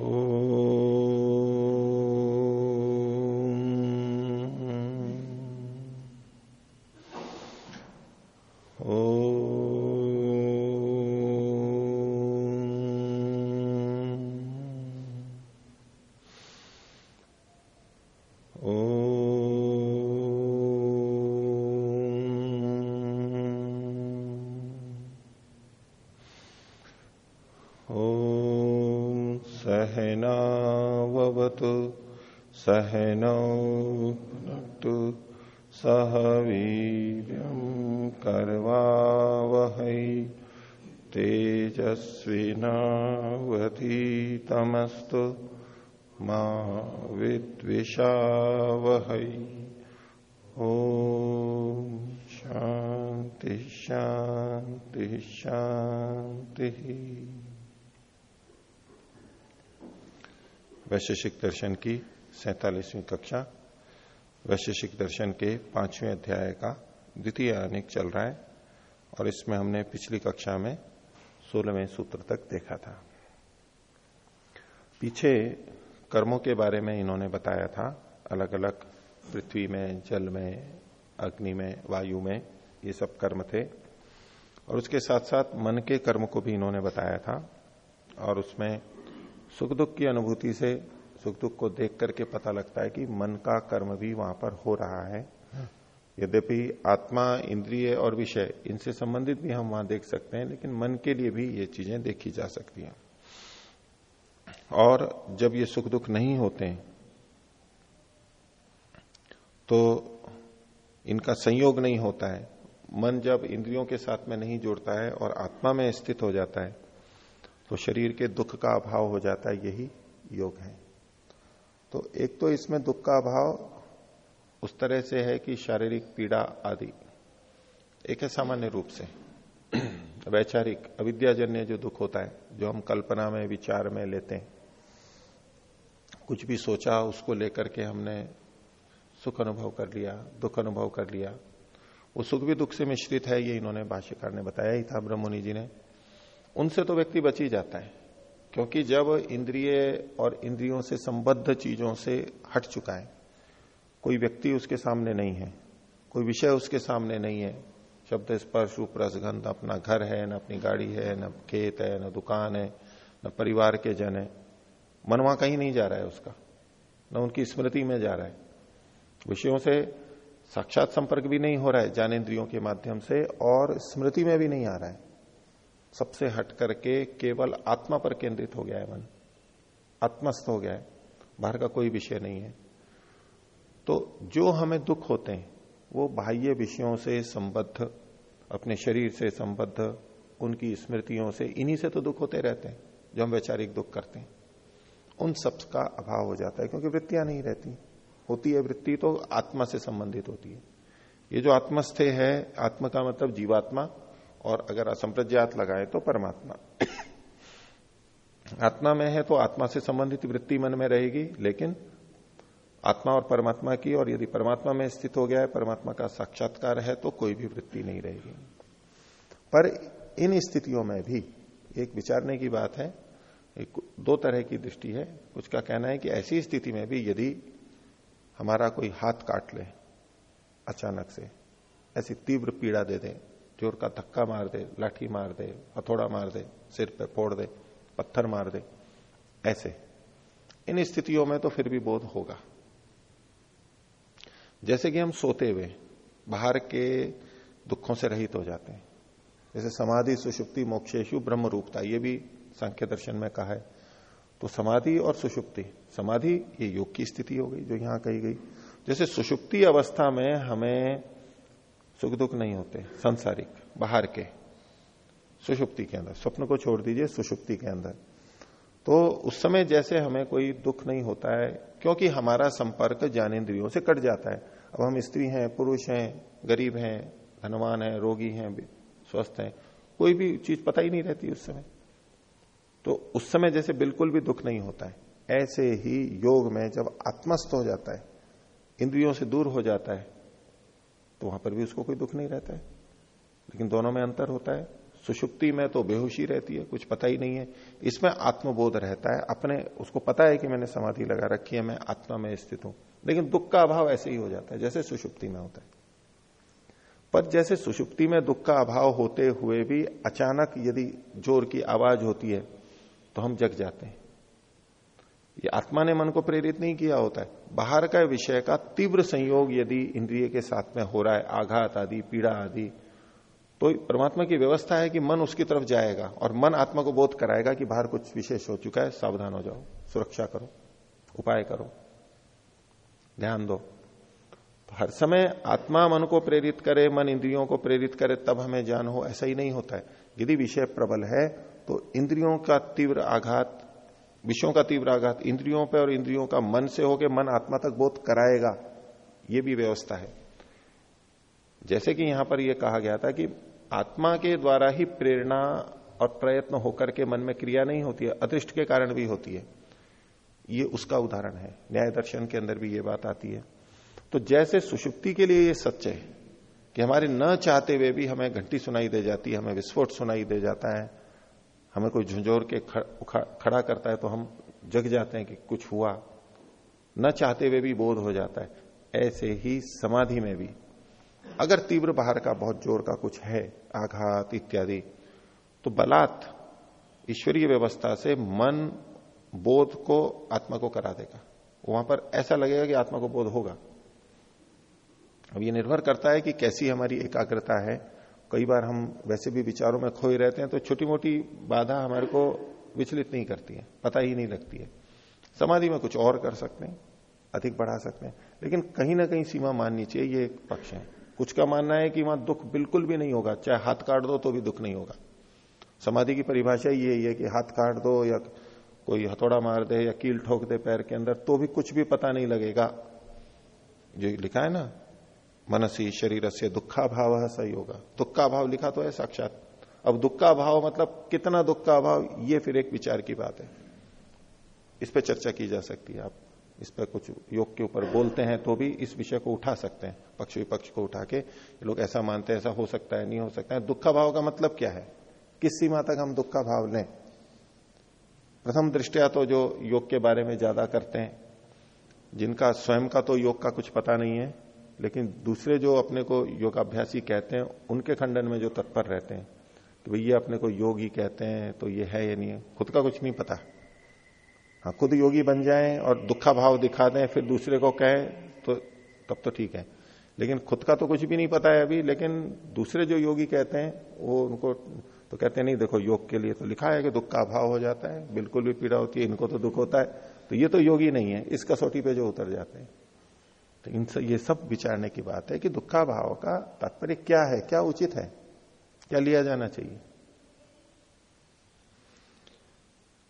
Oh. सहनौ भुनक्तु सह वीर्यं कर्वावहै तेजस्विनावधीतमस्तु मा विद्विषावहै। ॐ शान्ति शान्ति, शान्तिः। वैशेषिक दर्शन की सैतालीसवीं कक्षा, वैशेषिक दर्शन के पाँचवें अध्याय का द्वितीय अनेक चल रहा है और इसमें हमने पिछली कक्षा में सोलहवें सूत्र तक देखा था। पीछे कर्मों के बारे में इन्होंने बताया था अलग अलग पृथ्वी में, जल में, अग्नि में, वायु में ये सब कर्म थे और उसके साथ साथ मन के कर्म को भी इन्होंने बताया था और उसमें सुख दुख की अनुभूति से सुख दुख को देख करके पता लगता है कि मन का कर्म भी वहाँ पर हो रहा है। यद्यपि आत्मा इंद्रिय और विषय इनसे संबंधित भी हम वहाँ देख सकते हैं लेकिन मन के लिए भी ये चीज़ें देखी जा सकती हैं। और जब ये सुख दुख नहीं होते तो इनका संयोग नहीं होता है। मन जब इंद्रियों के साथ में नहीं जुड़ता है और आत्मा में स्थित हो जाता है तो शरीर के दुख का अभाव हो जाता है यही योग है। तो एक तो इसमें दुख का अभाव, उस तरह से है कि शारीरिक पीड़ा आदि। एक है सामान्य रूप से। वैचारिक, अविद्याजन्य जो दुख होता है, जो हम कल्पना में, विचार में लेते हैं, कुछ भी सोचा, उसको लेकर के हमने सुख अनुभव कर लिया, दुख अनुभव कर लिया। वो सुख भी दुख से मिश्रित है, ये इन्होंने भाष्यकार ने बताया ही था ब्रह्मणि जी ने। उनसे तो व्यक्ति बच ही जाता है। क्योंकि जब इंद्रिय और इंद्रियों से संबद्ध चीज़ों से हट चुका है, कोई व्यक्ति उसके सामने नहीं है, कोई विषय उसके सामने नहीं है, शब्द स्पर्श रूप रसगंध अपना घर है, न अपनी गाड़ी है, न खेत है, न दुकान है, न परिवार के जन है, मन वहाँ कहीं नहीं जा रहा है उसका, न उनकी स्मृति में जा रहा है। विषयों से साक्षात संपर्क भी नहीं हो रहा है, ज्ञानेन्द्रियों के माध्यम से, और स्मृति में भी नहीं आ रहा है। सबसे हट करके केवल आत्मा पर केंद्रित हो गया है मन। आत्मस्थ हो गया है। बाहर का कोई विषय नहीं है। तो जो हमें दुख होते हैं, वो बाह्य विषयों से संबद्ध, अपने शरीर से संबद्ध, उनकी स्मृतियों से, इन्हीं से तो दुख होते रहते हैं, जो हम वैचारिक दुख करते हैं। उन सब का अभाव हो जाता है, क्योंकि वृत्तियाँ नहीं रहती। होती है वृत्ति तो आत्मा से संबंधित होती है। ये जो आत्मस्थे है, आत्मा का मतलब जीवात्मा और अगर असंप्रज्ञात लगाए तो परमात्मा। आत्मा में है तो आत्मा से संबंधित वृत्ति मन में रहेगी, लेकिन आत्मा और परमात्मा की, और यदि परमात्मा में स्थित हो गया है, परमात्मा का साक्षात्कार है तो कोई भी वृत्ति नहीं रहेगी। पर इन स्थितियों में भी एक विचारने की बात है, एक दो तरह की दृष्टि है। कुछ का कहना है कि ऐसी स्थिति में भी यदि हमारा कोई हाथ काट ले, अचानक से, ऐसी तीव्र पीड़ा दे दे ज़ोर का धक्का मार दे, लाठी मार दे, हथौड़ा मार दे, सिर पे फोड़ दे, पत्थर मार दे, ऐसे। इन स्थितियों में तो फिर भी बोध होगा। जैसे कि हम सोते हुए बाहर के दुखों से रहित हो जाते हैं। जैसे समाधि, सुषुप्ति, मोक्षेशु ब्रह्म रूपता ये भी सांख्य दर्शन में कहा है। तो समाधि और सुषुप्ति, समाधि ये योग की स्थिति हो गई, जो यहाँ कही गई। जैसे सुषुप्ति अवस्था में हमें सुख दुख नहीं होते, संसारिक। बाहर के, सुषुप्ति के अंदर, स्वप्न को छोड़ दीजिए सुषुप्ति के अंदर। तो उस समय जैसे हमें कोई दुख नहीं होता है, क्योंकि हमारा संपर्क ज्ञानेन्द्रियों से कट जाता है। अब हम स्त्री हैं, पुरुष हैं, गरीब हैं, धनवान हैं, रोगी हैं स्वस्थ हैं, कोई भी चीज़ पता ही नहीं रहती उस समय। तो उस समय जैसे बिल्कुल भी दुख नहीं होता है। ऐसे ही योग में जब आत्मस्थ हो जाता है, इंद्रियों से दूर हो जाता है तो वहाँ पर भी उसको कोई दुख नहीं रहता है। लेकिन दोनों में अंतर होता है। सुषुप्ति में तो बेहोशी रहती है, कुछ पता ही नहीं है। इसमें आत्मबोध रहता है। अपने, उसको पता है कि मैंने समाधि लगा रखी है, मैं आत्मा में स्थित हूँ। लेकिन दुख का अभाव ऐसे ही हो जाता है, जैसे सुषुप्ति में होता है। पर जैसे सुषुप्ति में दुख का अभाव होते हुए भी अचानक यदि ज़ोर की आवाज़ होती है तो हम जग जाते हैं। ये आत्मा ने मन को प्रेरित नहीं किया होता है। बाहर का विषय का तीव्र संयोग यदि इंद्रिय के साथ में हो रहा है, आघात आदि, पीड़ा आदि तो परमात्मा की व्यवस्था है कि मन उसकी तरफ़ जाएगा और मन आत्मा को बोध कराएगा कि बाहर कुछ विशेष हो चुका है, सावधान हो जाओ, सुरक्षा करो, उपाय करो, ध्यान दो। तो हर समय आत्मा मन को प्रेरित करे, मन इंद्रियों को प्रेरित करे, तब हमें ज्ञान हो, ऐसा ही नहीं होता है। यदि विषय प्रबल है तो इंद्रियों का तीव्र आघात, विषयों का तीव्र आघात इंद्रियों पर और इंद्रियों का मन से होकर मन आत्मा तक बोध कराएगा, ये भी व्यवस्था है। जैसे कि यहाँ पर यह कहा गया था कि आत्मा के द्वारा ही प्रेरणा और प्रयत्न होकर के मन में क्रिया नहीं होती है, अदृष्ट के कारण भी होती है। ये उसका उदाहरण है। न्याय दर्शन के अंदर भी ये बात आती है। तो जैसे सुषुप्ति के लिए ये सच है कि हमारे न चाहते हुए भी हमें घंटी सुनाई दे जाती है, हमें विस्फोट सुनाई दे जाता है, हमें कोई झुंझोर के खड़ा करता है तो हम जग जाते हैं कि कुछ हुआ। न चाहते हुए भी बोध हो जाता है। ऐसे ही समाधि में भी अगर तीव्र बाहर का बहुत ज़ोर का कुछ है, आघात इत्यादि तो बलात् ईश्वरीय व्यवस्था से मन बोध को, आत्मा को करा देगा। वहाँ पर ऐसा लगेगा कि आत्मा को बोध होगा। अब ये निर्भर करता है कि कैसी हमारी एकाग्रता है। कई बार हम वैसे भी विचारों में खोए रहते हैं तो छोटी मोटी बाधा हमारे को विचलित नहीं करती है, पता ही नहीं लगती है। समाधि में कुछ और कर सकते हैं, अधिक बढ़ा सकते हैं, लेकिन कहीं ना कहीं सीमा माननी चाहिए, ये एक पक्ष है। कुछ का मानना है कि वहाँ दुख बिल्कुल भी नहीं होगा, चाहे हाथ काट दो तो भी दुख नहीं होगा। समाधि की परिभाषा ये है कि हाथ काट दो या कोई हथौड़ा मार दे या कील ठोक दे पैर के अंदर तो भी कुछ भी पता नहीं लगेगा। जो लिखा है ना, मनसी शरीर से दुखा भाव है सही होगा दुख का भाव लिखा तो है साक्षात। अब दुख का भाव मतलब कितना दुख का भाव ये फिर एक विचार की बात है। इस पर चर्चा की जा सकती है। आप इस पर कुछ योग के ऊपर बोलते हैं तो भी इस विषय को उठा सकते हैं, पक्ष विपक्ष को उठा के लोग ऐसा मानते हैं, ऐसा हो सकता है, नहीं हो सकता है। दुख का भाव का मतलब क्या है? किस सीमा तक हम दुख का भाव लें? प्रथम दृष्टिया तो जो योग के बारे में ज़्यादा करते हैं, जिनका स्वयं का तो योग का कुछ पता नहीं है, लेकिन दूसरे जो अपने को योगाभ्यासी कहते हैं, उनके खंडन में जो तत्पर रहते हैं, कि भैया अपने को योगी कहते हैं तो ये है या नहीं है, खुद का कुछ नहीं पता। हाँ खुद योगी बन जाएँ और दुखा भाव दिखा दें, फिर दूसरे को कहें तो तब तो ठीक है। लेकिन खुद का तो कुछ भी नहीं पता है अभी, लेकिन दूसरे जो योगी कहते हैं, वो उनको तो कहते हैं, नहीं, देखो, योग के लिए तो लिखा है कि दुख का अभाव हो जाता है, बिल्कुल भी पीड़ा होती है, इनको तो दुख होता है। तो ये तो योगी नहीं है इस कसौटी पे जो उतर जाते हैं। तो इन सब, ये सब विचारने की बात है कि दुखा भाव का तात्पर्य क्या है, क्या उचित है? क्या लिया जाना चाहिए?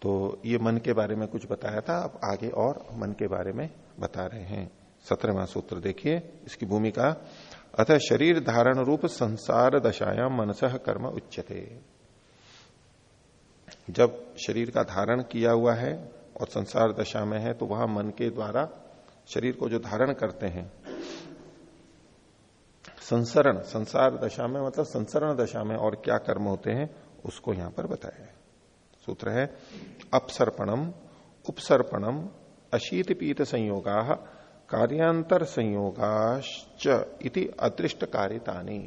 तो ये मन के बारे में कुछ बताया था अब आगे और मन के बारे में बता रहे हैं। सत्रहवा सूत्र देखिए, इसकी भूमिका, अतः शरीर धारण रूप संसार दशाया मनस कर्म उच्चते जब शरीर का धारण किया हुआ है और संसार दशा में है तो वहाँ मन के द्वारा शरीर को जो धारण करते हैं, संसरण, संसार दशा में मतलब संसरण दशा में और क्या कर्म होते हैं, उसको यहाँ पर बताया है। सूत्र है, अपसर्पणम, उपसर्पणम अशीत पीत संयोगा कार्यांतर इति अदृष्ट कार्यतानी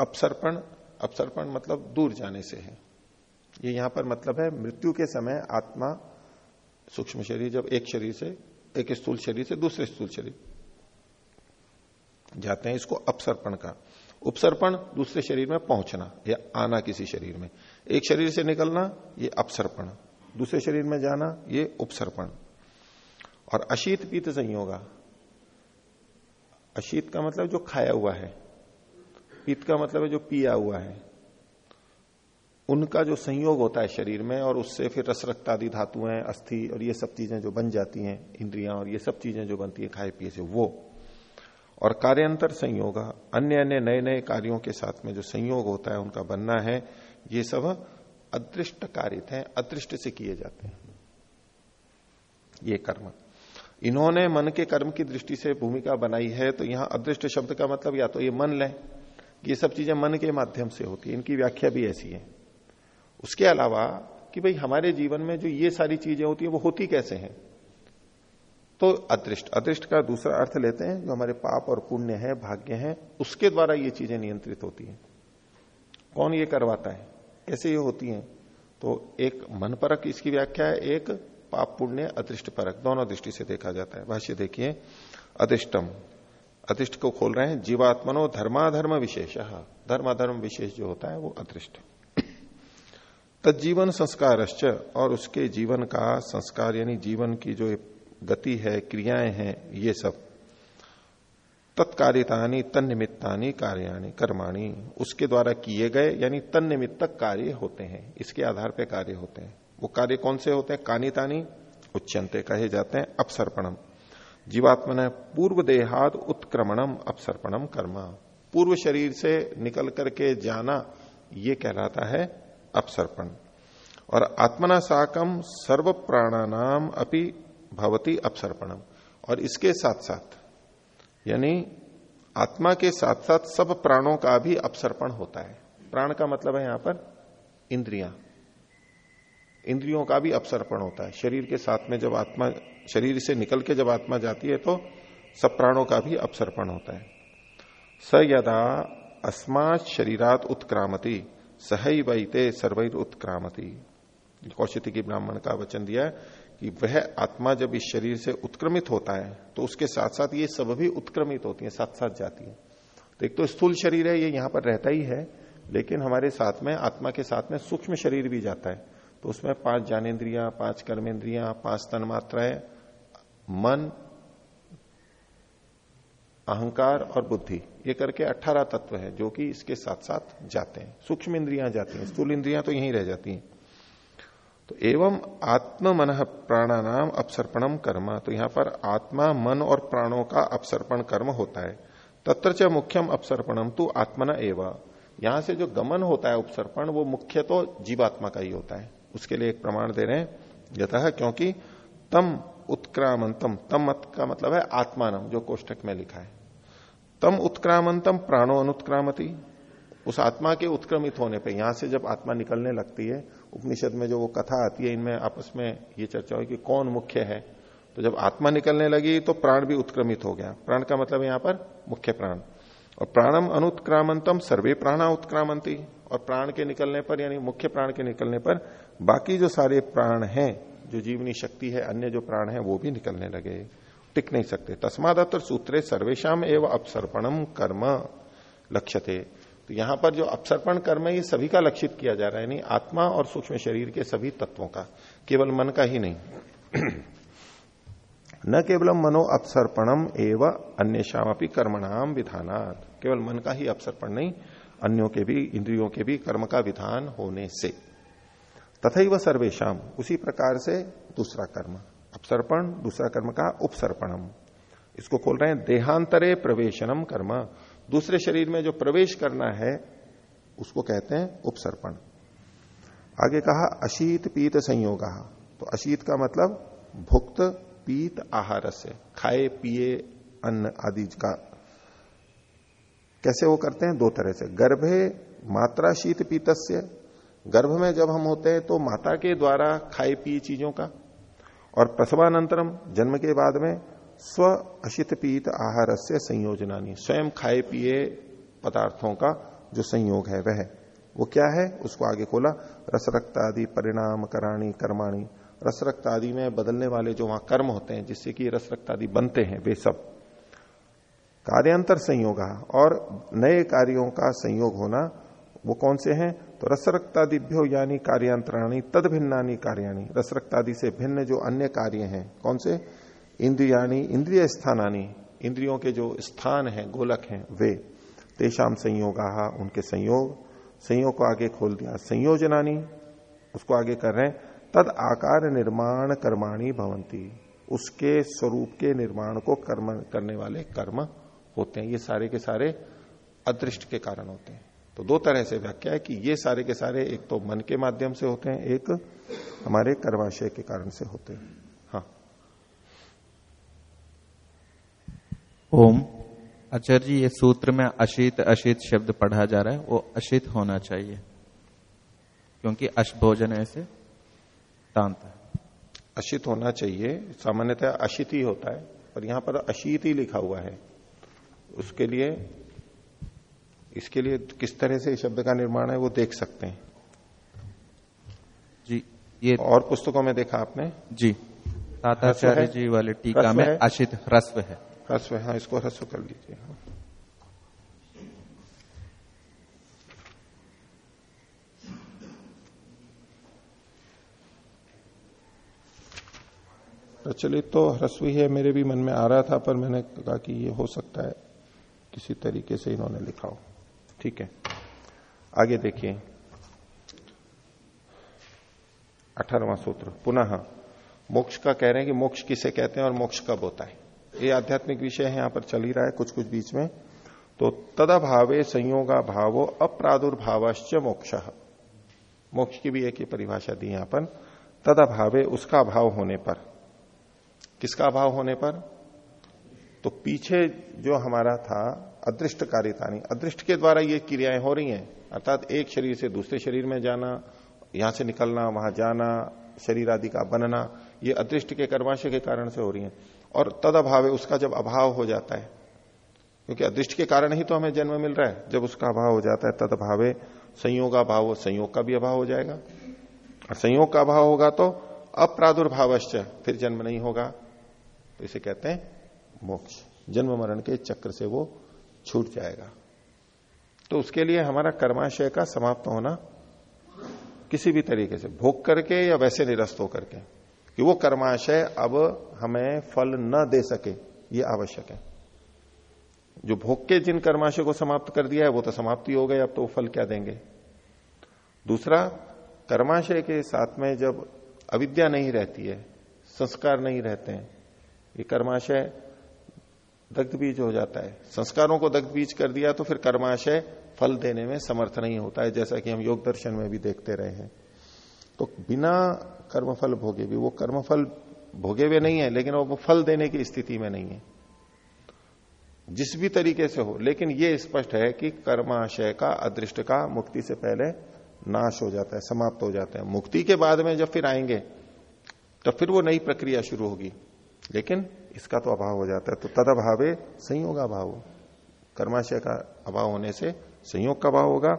अपसर्पण अपसर्पण मतलब दूर जाने से है। ये यहाँ पर मतलब है मृत्यु के समय आत्मा सूक्ष्म शरीर जब एक शरीर से, एक स्थूल शरीर से दूसरे स्थूल शरीर जाते हैं, इसको अपसर्पण का। उपसर्पण, दूसरे शरीर में पहुँचना, या आना किसी शरीर में। एक शरीर से निकलना, ये अपसर्पण। दूसरे शरीर में जाना, ये उपसर्पण। और अशीत पीत संयोगा। अशीत का मतलब जो खाया हुआ है, पीत का मतलब है जो पिया हुआ है। उनका जो संयोग होता है शरीर में, और उससे फिर रस रक्तादि धातुएँ, अस्थि और ये सब चीज़ें जो बन जाती हैं, इंद्रियाँ और ये सब चीज़ें जो बनती है, खाए पिए से, वो। और कार्यांतर संयोग, अन्य अन्य नए नए कार्यों के साथ में जो संयोग होता है, उनका बनना है, ये सब अदृष्ट कारित है, अदृष्ट से किए जाते हैं। ये कर्म। इन्होंने मन के कर्म की दृष्टि से भूमिका बनाई है तो यहाँ अदृष्ट शब्द का मतलब या तो ये मन लें, ये सब चीज़ें मन के माध्यम से होती है, इनकी व्याख्या भी ऐसी है। उसके अलावा कि भाई हमारे जीवन में जो ये सारी चीज़ें होती है, वो होती कैसे हैं? तो अदृष्ट। अदृष्ट का दूसरा अर्थ लेते हैं, जो हमारे पाप और पुण्य है, भाग्य है, उसके द्वारा ये चीज़ें नियंत्रित होती हैं। कौन ये करवाता है? कैसे ये होती हैं। तो एक मन परक इसकी व्याख्या है, एक पाप पुण्य, अदृष्ट परक। दोनों दृष्टि से देखा जाता है। भाष्य देखिए अधिष्टम अधिष्ट को खोल रहे हैं, जीवात्मनो धर्माधर्म विशेष। धर्माधर्म विशेष जो होता है, वो अदृष्ट। तजीवन संस्कार और उसके जीवन का संस्कार, यानी जीवन की जो गति है, क्रियाएँ हैं, ये सब। तत्कार्यतानी तन निमित्तानी कार्याणी, कर्माणी, उसके द्वारा किए गए, यानी तन निमित्तक कार्य होते हैं, इसके आधार पर कार्य होते हैं। वो कार्य कौन से होते हैं? कानितानी उच्चनते कहे जाते हैं, अपसर्पणम। जीवात्मा ने पूर्व देहाद उत्क्रमणम, अपसर्पणम कर्म। पूर्व शरीर से निकल करके जाना, ये कहलाता है अपसर्पण। और आत्मना साकम सर्व प्राणानाम अपनी भवती अपसर्पणम। और इसके साथ साथ यानी आत्मा के साथ साथ सब प्राणों का भी अपसर्पण होता है। प्राण का मतलब है यहाँ पर इंद्रियाँ। इंद्रियों का भी अपसर्पण होता है। शरीर के साथ में जब आत्मा, शरीर से निकल के जब आत्मा जाती है तो सब प्राणों का भी अपसर्पण होता है। स यदा अस्मात शरीरात उत्क्रामती सहई वैते सर्वैर उत्क्रामती कौशिकी ब्राह्मण का वचन दिया है कि वह आत्मा जब इस शरीर से उत्क्रमित होता है तो उसके साथ साथ ये सब भी उत्क्रमित होती है साथ साथ जाती है। तो एक तो स्थूल शरीर है, ये यहाँ पर रहता ही है, लेकिन हमारे साथ में, आत्मा के साथ में सूक्ष्म शरीर भी जाता है। तो उसमें पाँच ज्ञानेन्द्रिया, पाँच कर्मेंद्रिया पाँच तन मात्राएँ मन, अहंकार और बुद्धि, ये करके अठारह तत्व है, जो कि इसके साथ साथ जाते हैं। सूक्ष्म इंद्रियाँ जाती हैं, स्थूल इंद्रियाँ तो यहीं रह जाती हैं। तो एवं आत्म मन प्राणानाम अपसर्पणम कर्म। तो यहाँ पर आत्मा, मन और प्राणों का अपसर्पण कर्म होता है। तत्र च मुख्यम अपसर्पणम तो आत्मना एवं। यहाँ से जो गमन होता है उपसर्पण, वो मुख्य तो जीवात्मा का ही होता है। उसके लिए एक प्रमाण दे रहे हैं। यथा क्योंकि तम उत्क्रामंतम, तम का मतलब है आत्मानम, जो कोष्टक में लिखा है। तम उत्क्रामंतम, प्राणो अनुत्क्रामती। उस आत्मा के उत्क्रमित होने पे, यहाँ से जब आत्मा निकलने लगती है, उपनिषद में जो वो कथा आती है, इनमें आपस में ये चर्चा हुई कि कौन मुख्य है। तो जब आत्मा निकलने लगी तो प्राण भी उत्क्रमित हो गया। प्राण का मतलब यहाँ पर मुख्य प्राण। और प्राणम अनुत्क्रामंतम, सर्वे प्राणा उत्क्रामंती। और प्राण के निकलने पर, यानी मुख्य प्राण के निकलने पर, बाकी जो सारे प्राण हैं, जो जीवनी शक्ति है, अन्य जो प्राण है, वो भी निकलने लगे। टिक नहीं सकते। तस्मादत्र सूत्रे सर्वेशम एवं अपसर्पणम कर्म लक्ष्य तो यहाँ पर जो अपसर्पण कर्म है, ये सभी का लक्षित किया जा रहा है, यानी आत्मा और सूक्ष्म शरीर के सभी तत्वों का, केवल मन का ही नहीं। न केवलम मनो अपसर्पणम एवं अन्य श्यामी कर्मणाम विधानात। केवल मन का ही अपसर्पण नहीं, अन्यों के भी, इंद्रियों के भी कर्म का विधान होने से। तथा वह सर्वेशम उसी प्रकार से दूसरा कर्म, अपसर्पण, दूसरा कर्म का उपसर्पणम। इसको खोल रहे हैं, देहांतरे प्रवेशनम कर्म। दूसरे शरीर में जो प्रवेश करना है, उसको कहते हैं उपसर्पण। आगे कहा, अशीत पीत संयोग। तो अशीत का मतलब भुक्त पीत आहार से, खाए, पिए, अन्न आदि का। कैसे वो करते हैं? दो तरह से। गर्भे मात्रा शीत पीतस्य। गर्भ में जब हम होते हैं तो माता के द्वारा खाए, पिए चीज़ों का। और प्रसवानंतरम, जन्म के बाद में स्व अशित पीत आहार से संयोजनानी, स्वयं खाए पिए पदार्थों का जो संयोग है वह। वो क्या है? उसको आगे खोला रसरक्त आदि परिणाम कराणी कर्माणी। रसरक्त आदि में बदलने वाले जो वहाँ कर्म होते हैं, जिससे कि रसरक्त आदि बनते हैं, वे सब। कार्यांतर संयोग और नए कार्यों का संयोग होना, वो कौन से हैं? तो रस रसरक्तादिभ्यो यानी कार्यांतराणी तद भिन्नानी कार्याणी। रस रसरक्तादि से भिन्न जो अन्य कार्य हैं, कौन से? इंद्रियाणी इंद्रिय स्थानानी इंद्रियों के जो स्थान है, गोलक हैं, वे तेषाम संयोग, उनके संयोग संयोग को आगे खोल दिया। संयोजनानी, उसको आगे कर रहे हैं। तद आकार निर्माण कर्माणी भवंती उसके स्वरूप के निर्माण को कर्म, करने वाले कर्म होते हैं। ये सारे के सारे अदृष्ट के कारण होते हैं। तो दो तरह से व्याख्या है कि ये सारे के सारे एक तो मन के माध्यम से होते हैं, एक हमारे कर्माशय के कारण से होते हैं। ओम। आचार्य जी ये सूत्र में अशित अशित शब्द पढ़ा जा रहा है वो अशित होना चाहिए क्योंकि अश भोजन ऐसे तांत है। अशित होना चाहिए सामान्यतः अशित ही होता है पर यहाँ पर अशीत ही लिखा हुआ है। उसके लिए इसके लिए किस तरह से शब्द का निर्माण है वो देख सकते हैं। जी ये और पुस्तकों में देखा आपने? जी ताताचार्य जी वाले टीका में अशित ह्रस्व है। ह्रस्व हाँ इसको ह्रस्व कर लीजिए हाँ। प्रचलित तो ह्रस्व ही है, मेरे भी मन में आ रहा था, पर मैंने कहा कि ये हो सकता है, किसी तरीके से इन्होंने लिखा हो। ठीक है। आगे देखिए। अठारवा सूत्र, पुनः मोक्ष का कह रहे हैं कि मोक्ष किसे कहते हैं और मोक्ष कब होता है? ये आध्यात्मिक विषय है, यहाँ पर चल ही रहा है कुछ कुछ बीच में। तो तदभावे संयोगा भावो अप्रादुर्भावश्च मोक्ष। मोक्ष की भी एक ही परिभाषा दी यहाँ पर। तदभावे उसका भाव होने पर। किसका अभाव होने पर? तो पीछे जो हमारा था अदृष्ट कारितानी अदृष्ट के द्वारा ये क्रियाएँ हो रही हैं। अर्थात एक शरीर से दूसरे शरीर में जाना, यहाँ से निकलना, वहाँ जाना, शरीर आदि का बनना, ये अदृष्ट के कर्माशय के कारण से हो रही है। और तद अभाव है उसका जब अभाव हो जाता है, क्योंकि अदृष्ट के कारण ही तो हमें जन्म मिल रहा है, जब उसका अभाव हो जाता है तद अभावे संयोग अभाव संयोग का भी अभाव हो जाएगा। और संयोग का अभाव होगा तो अप्रादुर्भावश्च फिर जन्म नहीं होगा। तो इसे कहते हैं मोक्ष। जन्म मरण के चक्र से वो छूट जाएगा। तो उसके लिए हमारा कर्माशय का समाप्त होना किसी भी तरीके से, भोग करके या वैसे निरस्त होकर के। कि वो कर्माशय अब हमें फल न दे सके, ये आवश्यक है। जो भोग के जिन कर्माशय को समाप्त कर दिया है, वो तो समाप्ति हो गए, अब तो वो फल क्या देंगे? दूसरा कर्माशय के साथ में जब अविद्या नहीं रहती है, संस्कार नहीं रहते हैं, ये कर्माशय दग्ध बीज हो जाता है। संस्कारों को दग्ध बीज कर दिया तो फिर कर्माशय फल देने में समर्थ नहीं होता है, जैसा कि हम योग दर्शन में भी देखते रहे हैं। तो बिना कर्मफल भोगे भी। वो कर्मफल भोगे हुए नहीं है, लेकिन वो फल देने की स्थिति में नहीं है। जिस भी तरीके से हो, लेकिन ये स्पष्ट है कि कर्माशय का, अदृष्ट का मुक्ति से पहले नाश हो जाता है, समाप्त हो जाता है। मुक्ति के बाद में जब फिर आएँगे तो फिर वो नई प्रक्रिया शुरू होगी। लेकिन इसका तो अभाव हो जाता है। तो तद अभावे संयोग अभाव कर्माशय का अभाव होने से संयोग का अभाव होगा।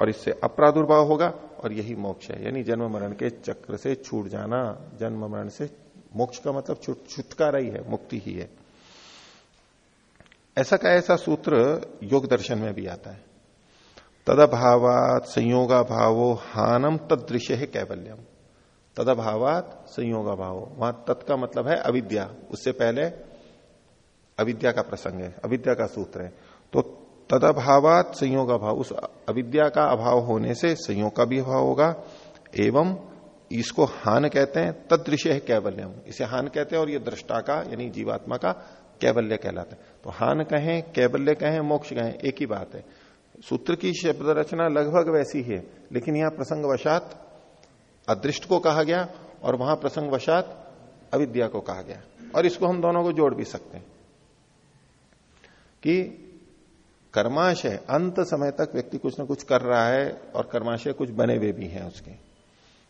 और इससे अपरादुर्भाव होगा और यही मोक्ष है। यानी जन्म मरण के चक्र से छूट जाना, जन्म मरण से मोक्ष का मतलब छुटकारा ही है, मुक्ति ही है। ऐसा का ऐसा सूत्र योग दर्शन में भी आता है। तदभावात संयोगा भावो हानम तदृश्य है कैवल्यम। तदभावात संयोगा भावो वहाँ तत् का मतलब है अविद्या। उससे पहले अविद्या का प्रसंग है, अविद्या का सूत्र है। तो तदभावात संयोग अभाव उस अविद्या का अभाव होने से संयोग का भी अभाव होगा। एवं इसको हान कहते हैं, तदृश्य है कैवल्यम। इसे हान कहते हैं और ये दृष्टा का, यानी जीवात्मा का कैवल्य कहलाता है। तो हान कहें, कैवल्य कहें, मोक्ष कहें, एक ही बात है। सूत्र की शब्द रचना लगभग वैसी है लेकिन यहाँ प्रसंग प्रसंगवशात अदृष्ट को कहा गया और वहाँ प्रसंग प्रसंगवशात अविद्या को कहा गया। और इसको हम दोनों को जोड़ भी सकते हैं कि कर्माशय, अंत समय तक व्यक्ति कुछ ना कुछ कर रहा है और कर्माशय कुछ बने हुए भी हैं उसके।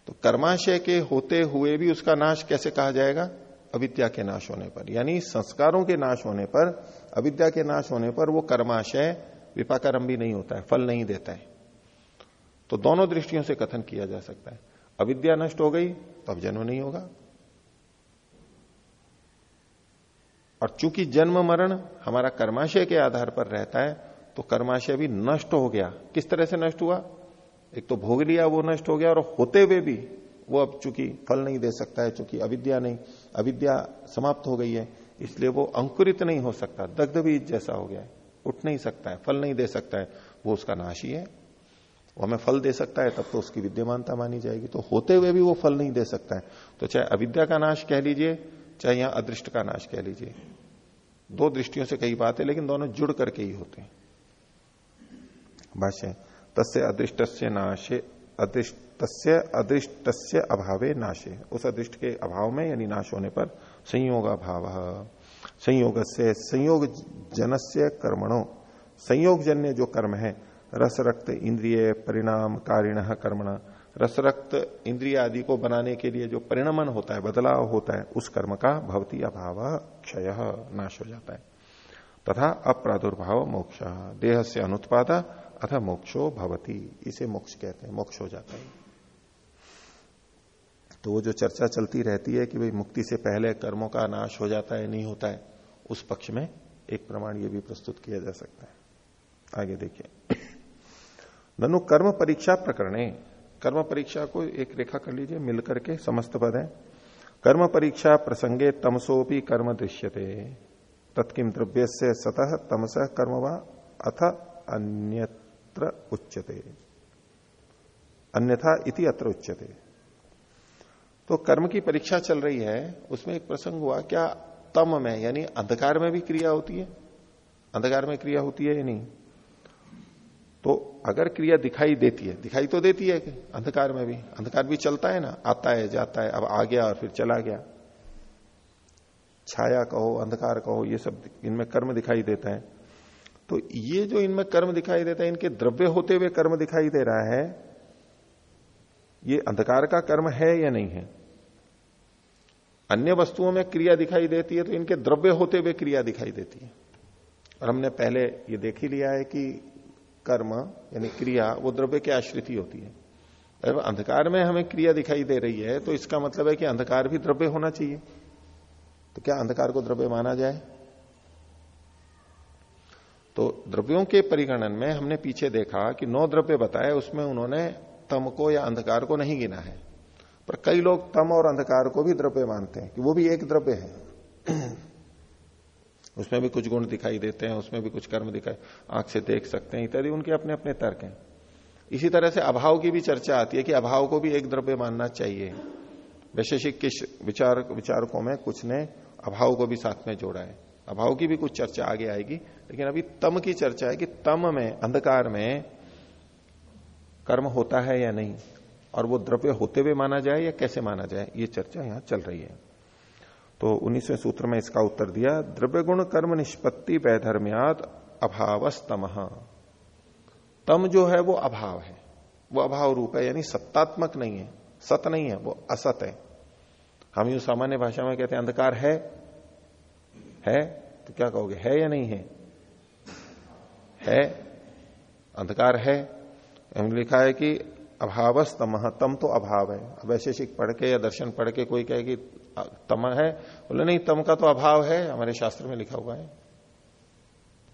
तो कर्माशय के होते हुए भी उसका नाश कैसे कहा जाएगा? अविद्या के नाश होने पर। यानी संस्कारों के नाश होने पर, अविद्या के नाश होने पर वो कर्माशय विपाकारम भी नहीं होता है, फल नहीं देता है। तो दोनों दृष्टियों से कथन किया जा सकता है। अविद्या नष्ट हो गई तो अब जन्म नहीं होगा। और चूँकि जन्म मरण हमारा कर्माशय के आधार पर रहता है तो कर्माशय भी नष्ट हो गया। किस तरह से नष्ट हुआ? एक तो भोग लिया, वो नष्ट हो गया, और होते हुए भी वो अब चूँकि फल नहीं दे सकता है, चूँकि अविद्या नहीं, अविद्या समाप्त हो गई है, इसलिए वो अंकुरित नहीं हो सकता दग्ध बीज जैसा हो गया है, उठ नहीं सकता है, फल नहीं दे सकता है, वो उसका नाश ही है। वो हमें फल दे सकता है, तब तो उसकी विद्यमानता मानी जाएगी तो होते हुए भी वो फल नहीं दे सकता है। तो चाहे अविद्या का नाश कह लीजिए, चाहे यहाँ अदृष्ट का नाश कह लीजिए, दो दृष्टियों से कई बात है, लेकिन दोनों जुड़ करके ही होते हैं। भाष्य तस्य अदृष्ट नाशे, अदृष्ट अदृष्ट अभावे नाशे। उस अदृष्ट के अभाव में यानी नाश होने पर संयोग अभाव संयोग से संयोग जनस्य कर्मणों। संयोग जन्य जो कर्म है रस रक्त इंद्रिय परिणाम कारिण कर्मण। रस रक्त इंद्रिय आदि को बनाने के लिए जो परिणमन होता है, बदलाव होता है, उस कर्म का भवती अभाव क्षय नाश हो जाता है। तथा अप्रादुर्भाव मोक्ष। देह से अनुत्पाद अथा मोक्षो भवती, इसे मोक्ष कहते हैं, मोक्ष हो जाता है। तो वो जो चर्चा चलती रहती है कि भाई मुक्ति से पहले कर्मों का नाश हो जाता है, नहीं होता है, उस पक्ष में एक प्रमाण ये भी प्रस्तुत किया जा सकता है। आगे देखिए। ननु कर्म परीक्षा प्रकरणे, कर्म परीक्षा को एक रेखा कर लीजिए, मिलकर के समस्त पद है। कर्म परीक्षा प्रसंगे तमसोपी कर्म दृश्यते तत्किम द्रव्य से सतह तमस कर्म व अथ अन्यत्र उच्यते। अन्यथा इति अत्र उच्यते। तो कर्म की परीक्षा चल रही है, उसमें एक प्रसंग हुआ, क्या तम में, यानी अंधकार में भी क्रिया होती है? अंधकार में क्रिया होती है या नहीं? तो अगर क्रिया दिखाई देती है, दिखाई तो देती है कि अंधकार में भी, अंधकार भी चलता है ना, आता है, जाता है, अब आ गया और फिर चला गया। छाया कहो, अंधकार कहो, ये सब इनमें कर्म दिखाई देता है। तो ये जो इनमें कर्म दिखाई देता है, इनके द्रव्य होते हुए कर्म दिखाई दे रहा है, ये अंधकार का कर्म है या नहीं है? अन्य वस्तुओं में क्रिया दिखाई देती है तो इनके द्रव्य होते हुए क्रिया दिखाई देती है। और हमने पहले ये देख ही लिया है कि कर्म, यानी क्रिया, वो द्रव्य के आश्रित ही होती है। अगर अंधकार में हमें क्रिया दिखाई दे रही है तो इसका मतलब है कि अंधकार भी द्रव्य होना चाहिए। तो क्या अंधकार को द्रव्य माना जाए? तो द्रव्यों के परिगणन में हमने पीछे देखा कि नौ द्रव्य बताए, उसमें उन्होंने तम को या अंधकार को नहीं गिना है। पर कई लोग तम और अंधकार को भी द्रव्य मानते हैं, कि वो भी एक द्रव्य है। उसमें भी कुछ गुण दिखाई देते हैं, उसमें भी कुछ कर्म दिखाई, आँख से देख सकते हैं, इत्यादि, उनके अपने अपने तर्क हैं। इसी तरह से अभाव की भी चर्चा आती है कि अभाव को भी एक द्रव्य मानना चाहिए। वैशेषिक किस विचार, विचारकों में कुछ ने अभाव को भी साथ में जोड़ा है। अभाव की भी कुछ चर्चा आगे आएगी। लेकिन अभी तम की चर्चा है कि तम में, अंधकार में कर्म होता है या नहीं? और वो द्रव्य होते हुए माना जाए या कैसे माना जाए? ये चर्चा यहाँ चल रही है। तो उन्नीसवें सूत्र में इसका उत्तर दिया द्रव्य गुण कर्म निष्पत्ति वैधर्म्यात अभावस्तम। तम जो है वो अभाव है। वो अभाव रूप है, यानी सत्तात्मक नहीं है। सत नहीं है, वो असत है। हम यू सामान्य भाषा में कहते हैं, अंधकार है। है? तो क्या कहोगे, है या नहीं है? है, अंधकार है। लिखा है कि अभावस तम तम तो अभाव है। वैशेषिक पढ़ के या दर्शन पढ़ के कोई कहे कि तम है, बोले नहीं, तम का तो अभाव है, हमारे शास्त्र में लिखा हुआ है।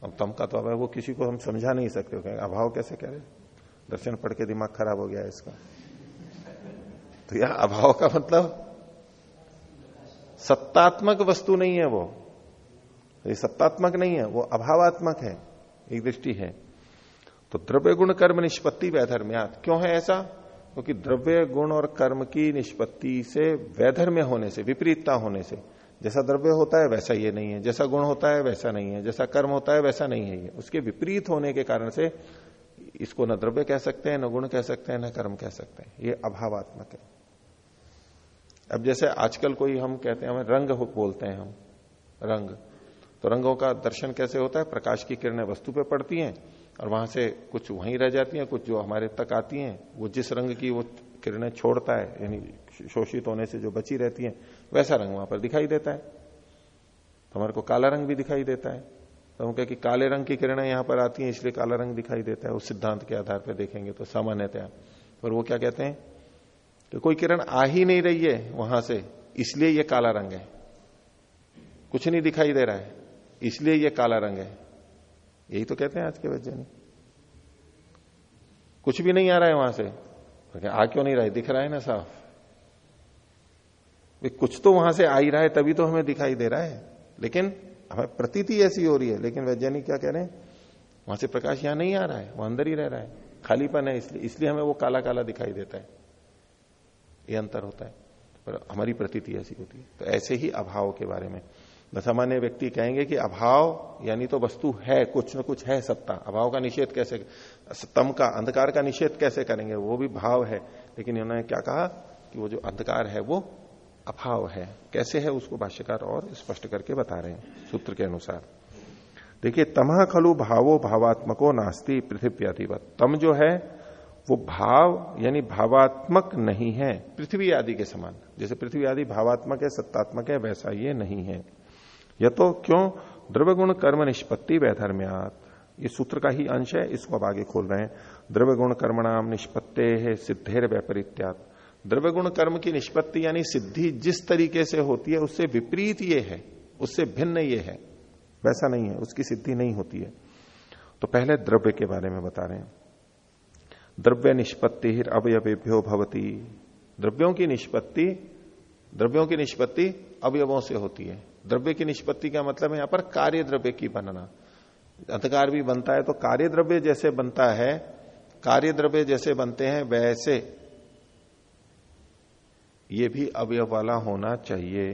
अब तम का तो अभाव वो किसी को हम समझा नहीं सकते कहें अभाव कैसे कह रहे दर्शन पढ़ के दिमाग खराब हो गया है इसका। तो यह अभाव का मतलब? सत्तात्मक वस्तु नहीं है वो। ये सत्तात्मक नहीं है, वो अभावात्मक है। एक दृष्टि है। तो द्रव्य गुण कर्म निष्पत्ति वैधर्म्यात। क्यों है ऐसा? क्योंकि तो द्रव्य गुण और कर्म की निष्पत्ति से वैधर्म्य होने से, विपरीतता होने से, जैसा द्रव्य होता है वैसा ये नहीं है। जैसा गुण होता है वैसा नहीं है। जैसा कर्म होता है वैसा नहीं है ये। उसके विपरीत होने के कारण से इसको न द्रव्य कह सकते हैं, न गुण कह सकते हैं, न कर्म कह सकते हैं। ये अभावात्मक है। अब जैसे आजकल कोई हम कहते हैं, हमें रंग बोलते हैं हम। रंग। तो रंगों का दर्शन कैसे होता है? प्रकाश की किरणें वस्तु पे पड़ती हैं और वहाँ से कुछ वहीं रह जाती हैं, कुछ जो हमारे तक आती हैं, वो जिस रंग की वो किरणें छोड़ता है, यानी शोषित होने से जो बची रहती हैं, वैसा रंग वहाँ पर दिखाई देता है। तो हमारे को काला रंग भी दिखाई देता है। तो हम कह कि काले रंग की किरणें यहाँ पर आती हैं, इसलिए काला रंग दिखाई देता है। उस सिद्धांत के आधार पर देखेंगे तो सामान्यतया। पर वो क्या कहते हैं? कि कोई किरण आ ही नहीं रही है वहाँ से, इसलिए ये काला रंग है। कुछ नहीं दिखाई दे रहा है। इसलिए ये काला रंग है। यही तो कहते हैं आज के वैज्ञानिक। कुछ भी नहीं आ रहा है वहाँ से। आ क्यों नहीं रहा है? दिख रहा है ना साफ़। कुछ तो वहाँ से आ ही रहा है, तभी तो हमें दिखाई दे रहा है। लेकिन हमें प्रतीति ऐसी हो रही है। लेकिन वैज्ञानिक क्या कह रहे हैं? वहाँ से प्रकाश यहाँ नहीं आ रहा है वो अंदर ही रह रहा है। खालीपन है इसलिए इसलिए हमें वो काला काला दिखाई देता है। ये अंतर होता है। पर हमारी प्रतीति ऐसी होती है। तो ऐसे ही अभाव के बारे में। सामान्य व्यक्ति कहेंगे कि अभाव यानी तो वस्तु है, कुछ न कुछ है सत्ता। अभाव का निषेध कैसे तम का, अंधकार का निषेध कैसे करेंगे? वो भी भाव है। लेकिन इन्होंने क्या कहा कि वो जो अंधकार है, वो अभाव है। कैसे है उसको भाष्यकार और स्पष्ट करके बता रहे हैं सूत्र के अनुसार। देखिए तमह खलु भावो भावात्मको नास्ती पृथ्वी अधिवत तम जो है, वो भाव यानी भावात्मक नहीं है, पृथ्वी आदि के समान। जैसे पृथ्वी आदि भावात्मक है, सत्तात्मक है, वैसा ये नहीं है। यह तो क्यों द्रव्य गुण कर्म निष्पत्ति वैधर्म्यात? ये सूत्र का ही अंश है, इसको अब आगे खोल रहे हैं। द्रव्य गुण कर्मणाम निष्पत्ते है, सिद्धेर व्यापरित्यात। द्रव्य गुण कर्म की निष्पत्ति यानी सिद्धि जिस तरीके से होती है, उससे विपरीत ये है, उससे भिन्न ये है। वैसा नहीं है, उसकी सिद्धि नहीं होती है। तो पहले द्रव्य के बारे में बता रहे हैं। द्रव्य निष्पत्ति अवयवेभ्यो भवती। द्रव्यों की निष्पत्ति, द्रव्यों की निष्पत्ति अवयवों से होती है। द्रव्य की निष्पत्ति का मतलब है यहाँ पर कार्य द्रव्य की बनना। अंधकार भी बनता है तो कार्य द्रव्य जैसे बनता है, कार्य द्रव्य जैसे बनते हैं, वैसे। ये भी अवयव वाला होना चाहिए।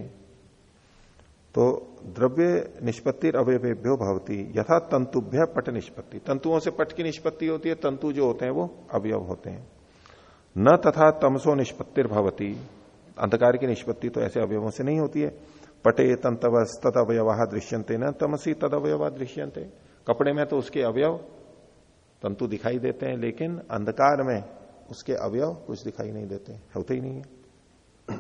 तो द्रव्य निष्पत्ति अवयवेभ्यो भवती, यथा तंतुभ्य पट निष्पत्ति। तंतुओं से पट की निष्पत्ति होती है, तंतु जो होते हैं वो अवयव होते हैं। न तथा तमसो निष्पत्तिर भवती अंधकार की निष्पत्ति तो ऐसे अवयवों से नहीं होती है। पटे तंतवस तद अवयवा दृश्यंते न तमसी तद अवयवा दृश्यंते कपड़े में तो उसके अवयव तंतु दिखाई देते हैं, लेकिन अंधकार में उसके अवयव कुछ दिखाई नहीं देते, होते ही नहीं है।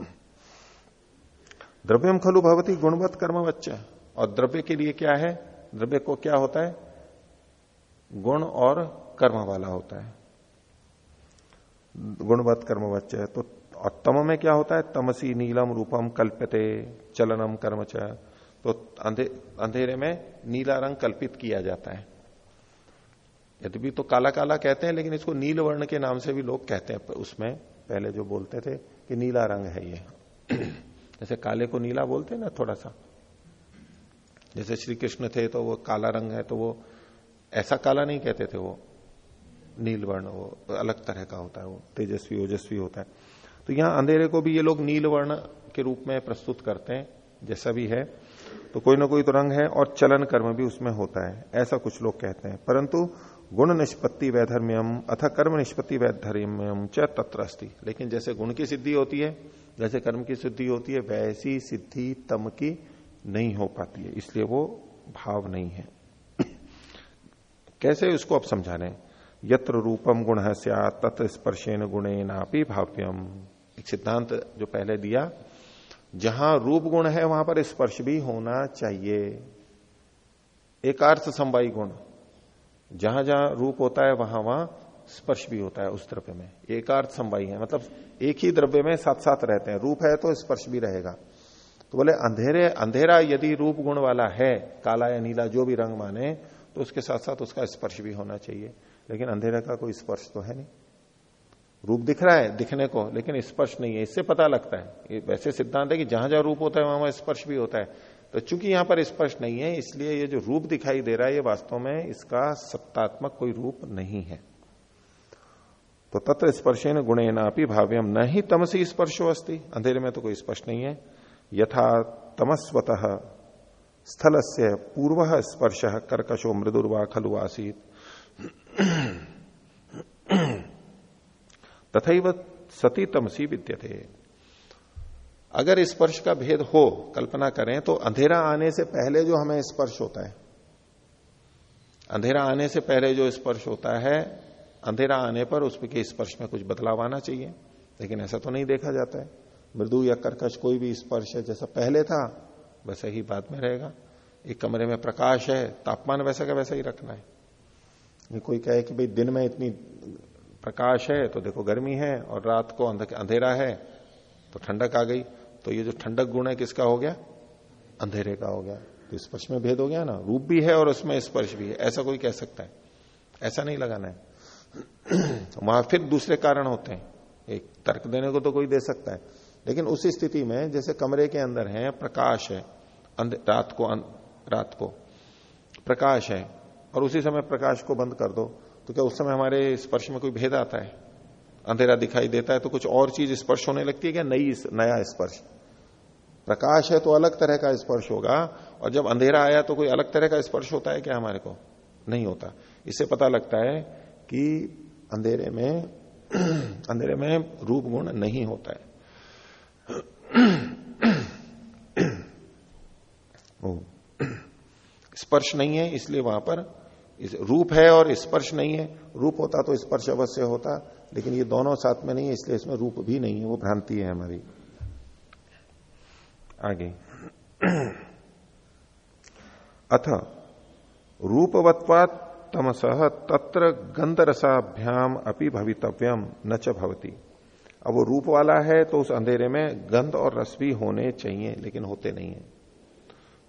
द्रव्यम खलु भवती गुणवत कर्म बच्चा और द्रव्य के लिए क्या है? द्रव्य को क्या होता है? गुण और कर्म वाला होता है। गुणवत बच्चा तो और तम में क्या होता है? तमसी नीलम रूपम कल्पते चलनम कर्म तो अंधे, अंधेरे में नीला रंग कल्पित किया जाता है। यद्यपि तो काला काला कहते हैं लेकिन इसको नील वर्ण के नाम से भी लोग कहते हैं। उसमें पहले जो बोलते थे कि नीला रंग है ये। जैसे काले को नीला बोलते हैं ना थोड़ा सा जैसे श्री कृष्ण थे तो वो काला रंग है तो वो ऐसा काला नहीं कहते थे वो। नील वर्ण वो अलग तरह का होता है वो तेजस्वी ओजस्वी होता है। तो यहाँ अंधेरे को भी ये लोग नील वर्ण के रूप में प्रस्तुत करते हैं, जैसा भी है। तो कोई ना कोई तो रंग है और चलन कर्म भी उसमें होता है, ऐसा कुछ लोग कहते हैं। परंतु गुण निष्पत्ति वैधर्म्यम अथा कर्म निष्पत्ति वैधर्म्यम च तत्र लेकिन जैसे गुण की सिद्धि होती है, जैसे कर्म की सिद्धि होती है, वैसी सिद्धि तम की नहीं हो पाती है, इसलिए वो भाव नहीं है। कैसे उसको आप समझा रहे यत्र रूपम गुण है तत्र स्पर्शेन गुणे नापी भाव्यम। एक सिद्धांत जो पहले दिया, जहाँ रूप गुण है वहाँ पर स्पर्श भी होना चाहिए। एक अर्थ संवाई गुण, जहाँ जहाँ रूप होता है वहाँ वहाँ स्पर्श भी होता है उस द्रव्य में। एकार्थ संवाई है मतलब एक ही द्रव्य में साथ साथ रहते हैं। रूप है तो स्पर्श भी रहेगा। तो बोले, अंधेरे, अंधेरा यदि रूप गुण वाला है, काला या नीला, जो भी रंग माने तो उसके साथ साथ उसका स्पर्श भी होना चाहिए। लेकिन अंधेरे का कोई स्पर्श तो है नहीं। रूप दिख रहा है, दिखने को, लेकिन स्पर्श नहीं है। इससे पता लगता है। ये वैसे सिद्धांत है कि जहाँ जहाँ रूप होता है, वहाँ वहाँ स्पर्श भी होता है। तो चूँकि यहाँ पर स्पर्श नहीं है, इसलिए ये जो रूप दिखाई दे रहा है, ये वास्तव में इसका सत्तात्मक कोई रूप नहीं है। तो तत्र स्पर्शेन गुणे नापी भाव्यम, न ही तमसी स्पर्शो अस्ति। अंधेरे में तो कोई स्पर्श नहीं है। यथा तमस्वत स्थल से पूर्व स्पर्श, कर्कशो मृदुर्वा खलु आसीत। तथा सती तमसी विद्यते। अगर स्पर्श का भेद हो, कल्पना करें तो अंधेरा आने से पहले जो हमें स्पर्श होता है। अंधेरा आने से पहले जो स्पर्श होता है, अंधेरा आने पर उसके स्पर्श में कुछ बदलाव आना चाहिए। लेकिन ऐसा तो नहीं देखा जाता है। मृदु या कर्कश कोई भी स्पर्श है, जैसा पहले था, वैसा ही बाद में रहेगा। एक कमरे में प्रकाश है, तापमान वैसा का वैसा ही रखना है। कोई कहे कि भाई दिन में इतनी प्रकाश है तो देखो गर्मी है और रात को अंधेरा है तो ठंडक आ गई। तो ये जो ठंडक गुण है किसका हो गया? अंधेरे का हो गया। तो स्पर्श में भेद हो गया ना? रूप भी है और उसमें स्पर्श भी है। ऐसा कोई कह सकता है। ऐसा नहीं लगाना है। वहाँ फिर दूसरे कारण होते हैं। एक तर्क देने को तो कोई दे सकता है। लेकिन उस स्थिति में जैसे कमरे के अंदर है, प्रकाश है रात को रात को प्रकाश है और उसी समय प्रकाश को बंद कर दो। तो क्या उस समय हमारे स्पर्श में कोई भेद आता है? अंधेरा दिखाई देता है तो कुछ और चीज़ स्पर्श होने लगती है क्या? नई नया स्पर्श। प्रकाश है तो अलग तरह का स्पर्श होगा, और जब अंधेरा आया तो कोई अलग तरह का स्पर्श होता है क्या हमारे को? नहीं होता। इससे पता लगता है कि अंधेरे में अंधेरे में रूप गुण नहीं होता है। स्पर्श नहीं है, इसलिए वहाँ पर इस रूप है और स्पर्श नहीं है। रूप होता तो स्पर्श अवश्य होता, लेकिन ये दोनों साथ में नहीं है, इसलिए इसमें रूप भी नहीं है, वो भ्रांति है हमारी। आगे। अथ, रूपवत्वात तमस तत्र गंधरसाभ्याम अपनी भवितव्यम न च भवती। अब वो रूप वाला है तो उस अंधेरे में गंध और रस भी होने चाहिए, लेकिन होते नहीं है।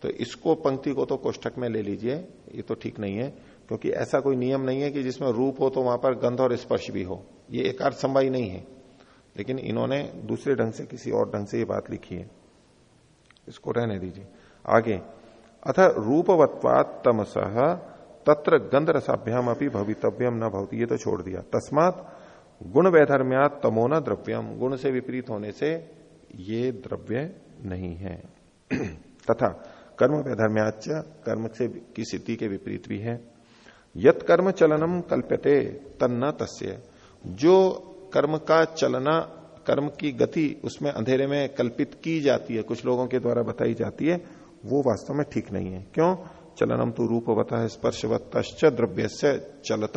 तो इसको पंक्ति को तो कोष्ठक में ले लीजिए, ये तो ठीक नहीं है। क्योंकि ऐसा कोई नियम नहीं है कि जिसमें रूप हो तो वहाँ पर गंध और स्पर्श भी हो। ये एक अर्थ नहीं है। लेकिन इन्होंने दूसरे ढंग से, किसी और ढंग से ये बात लिखी है। इसको रहने दीजिए। आगे, अथ रूपवत्वात तमस, तत्र गंध रसाभ्याम अपनी भवितव्यम न भवती। ये तो छोड़ दिया। तस्मात गुण वैधर्म्यात तमोना द्रव्यम। गुण से विपरीत होने से ये द्रव्य नहीं है। तथा कर्म वैधर्म्याच कर्म से की स्थिति के विपरीत भी है। यत कर्म चलनम कल्प्यते, तन्न तस्य। जो कर्म का चलना, कर्म की गति उसमें अंधेरे में कल्पित की जाती है, कुछ लोगों के द्वारा बताई जाती है, वो वास्तव में ठीक नहीं है। क्यों? चलनम तो रूपवत स्पर्शवत द्रव्य से चलत,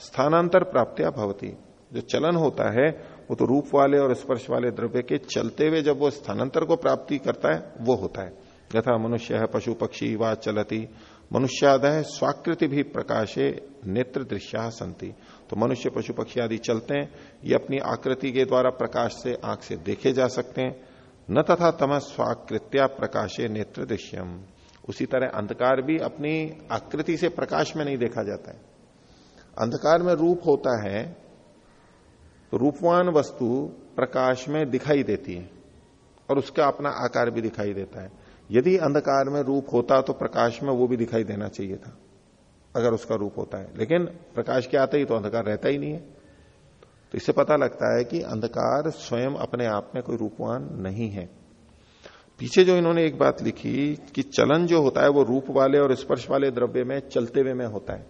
स्थानांतर प्राप्तिया भवती। जो चलन होता है, वो तो रूप वाले और स्पर्श वाले द्रव्य के चलते हुए जब वो स्थानांतर को प्राप्ति करता है, वो होता है। यथा मनुष्य है पशु पक्षी व चलती मनुष्यादय स्वाकृति भी प्रकाशे, नेत्र दृश्या संति। तो मनुष्य पशु पक्षी आदि चलते हैं, ये अपनी आकृति के द्वारा प्रकाश से आँख से देखे जा सकते हैं। न तथा तम स्वाकृत्या प्रकाशे नेत्र दृश्यम। उसी तरह अंधकार भी अपनी आकृति से प्रकाश में नहीं देखा जाता है। अंधकार में रूप होता है तो रूपवान वस्तु प्रकाश में दिखाई देती है और उसका अपना आकार भी दिखाई देता है। यदि अंधकार में रूप होता तो प्रकाश में वो भी दिखाई देना चाहिए था, अगर उसका रूप होता है। लेकिन प्रकाश के आते ही? तो अंधकार रहता ही नहीं है। तो इससे पता लगता है कि अंधकार स्वयं अपने आप में कोई रूपवान नहीं है। पीछे जो इन्होंने एक बात लिखी कि चलन जो होता है वो रूप वाले और स्पर्श वाले द्रव्य में, चलते हुए में होता है।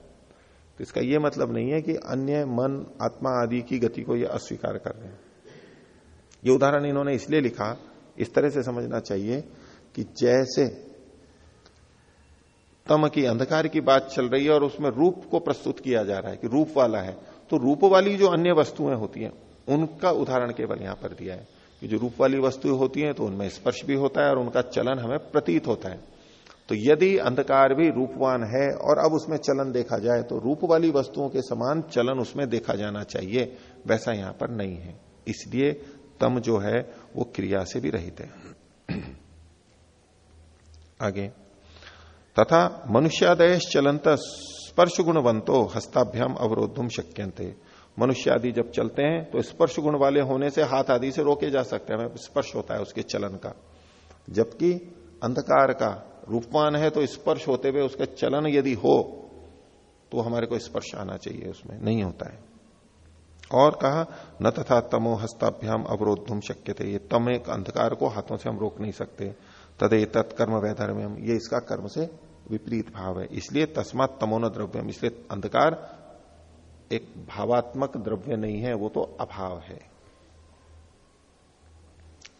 तो इसका यह मतलब नहीं है कि अन्य, मन, आत्मा आदि की गति को यह अस्वीकार कर रहे हैं। ये उदाहरण इन्होंने इसलिए लिखा, इस तरह से समझना चाहिए कि जैसे तम की अंधकार की बात चल रही है और उसमें रूप को प्रस्तुत किया जा रहा है कि रूप वाला है तो रूप वाली जो अन्य वस्तुएँ होती हैं, उनका उदाहरण केवल यहाँ पर दिया है कि जो रूप वाली वस्तुएँ होती हैं तो उनमें स्पर्श भी होता है और उनका चलन हमें प्रतीत होता है। तो यदि अंधकार भी रूपवान है और अब उसमें चलन देखा जाए तो रूप वाली वस्तुओं के समान चलन उसमें देखा जाना चाहिए, वैसा यहाँ पर नहीं है। इसलिए तम जो है, वो क्रिया से भी रहित है। आगे। तथा मनुष्यादय चलंत स्पर्श गुणवंतो हस्ताभ्याम अवरोधुम शक्यंते मनुष्य आदि जब चलते हैं तो स्पर्श गुण वाले होने से हाथ आदि से रोके जा सकते हैं स्पर्श होता है उसके चलन का। जबकि अंधकार का रूपवान है तो स्पर्श होते हुए उसका चलन यदि हो तो हमारे को स्पर्श आना चाहिए उसमें, नहीं होता है। और कहा, न तथा तमो हस्ताभ्याम अवरोधुम शक्य थे ये तम एक अंधकार को हाथों से हम रोक नहीं सकते। तदे तत्कर्म वैधर्म्यम ये इसका कर्म से विपरीत भाव है। इसलिए तस्मात तमोन द्रव्यम। इसलिए अंधकार एक भावात्मक द्रव्य नहीं है, वो तो अभाव है।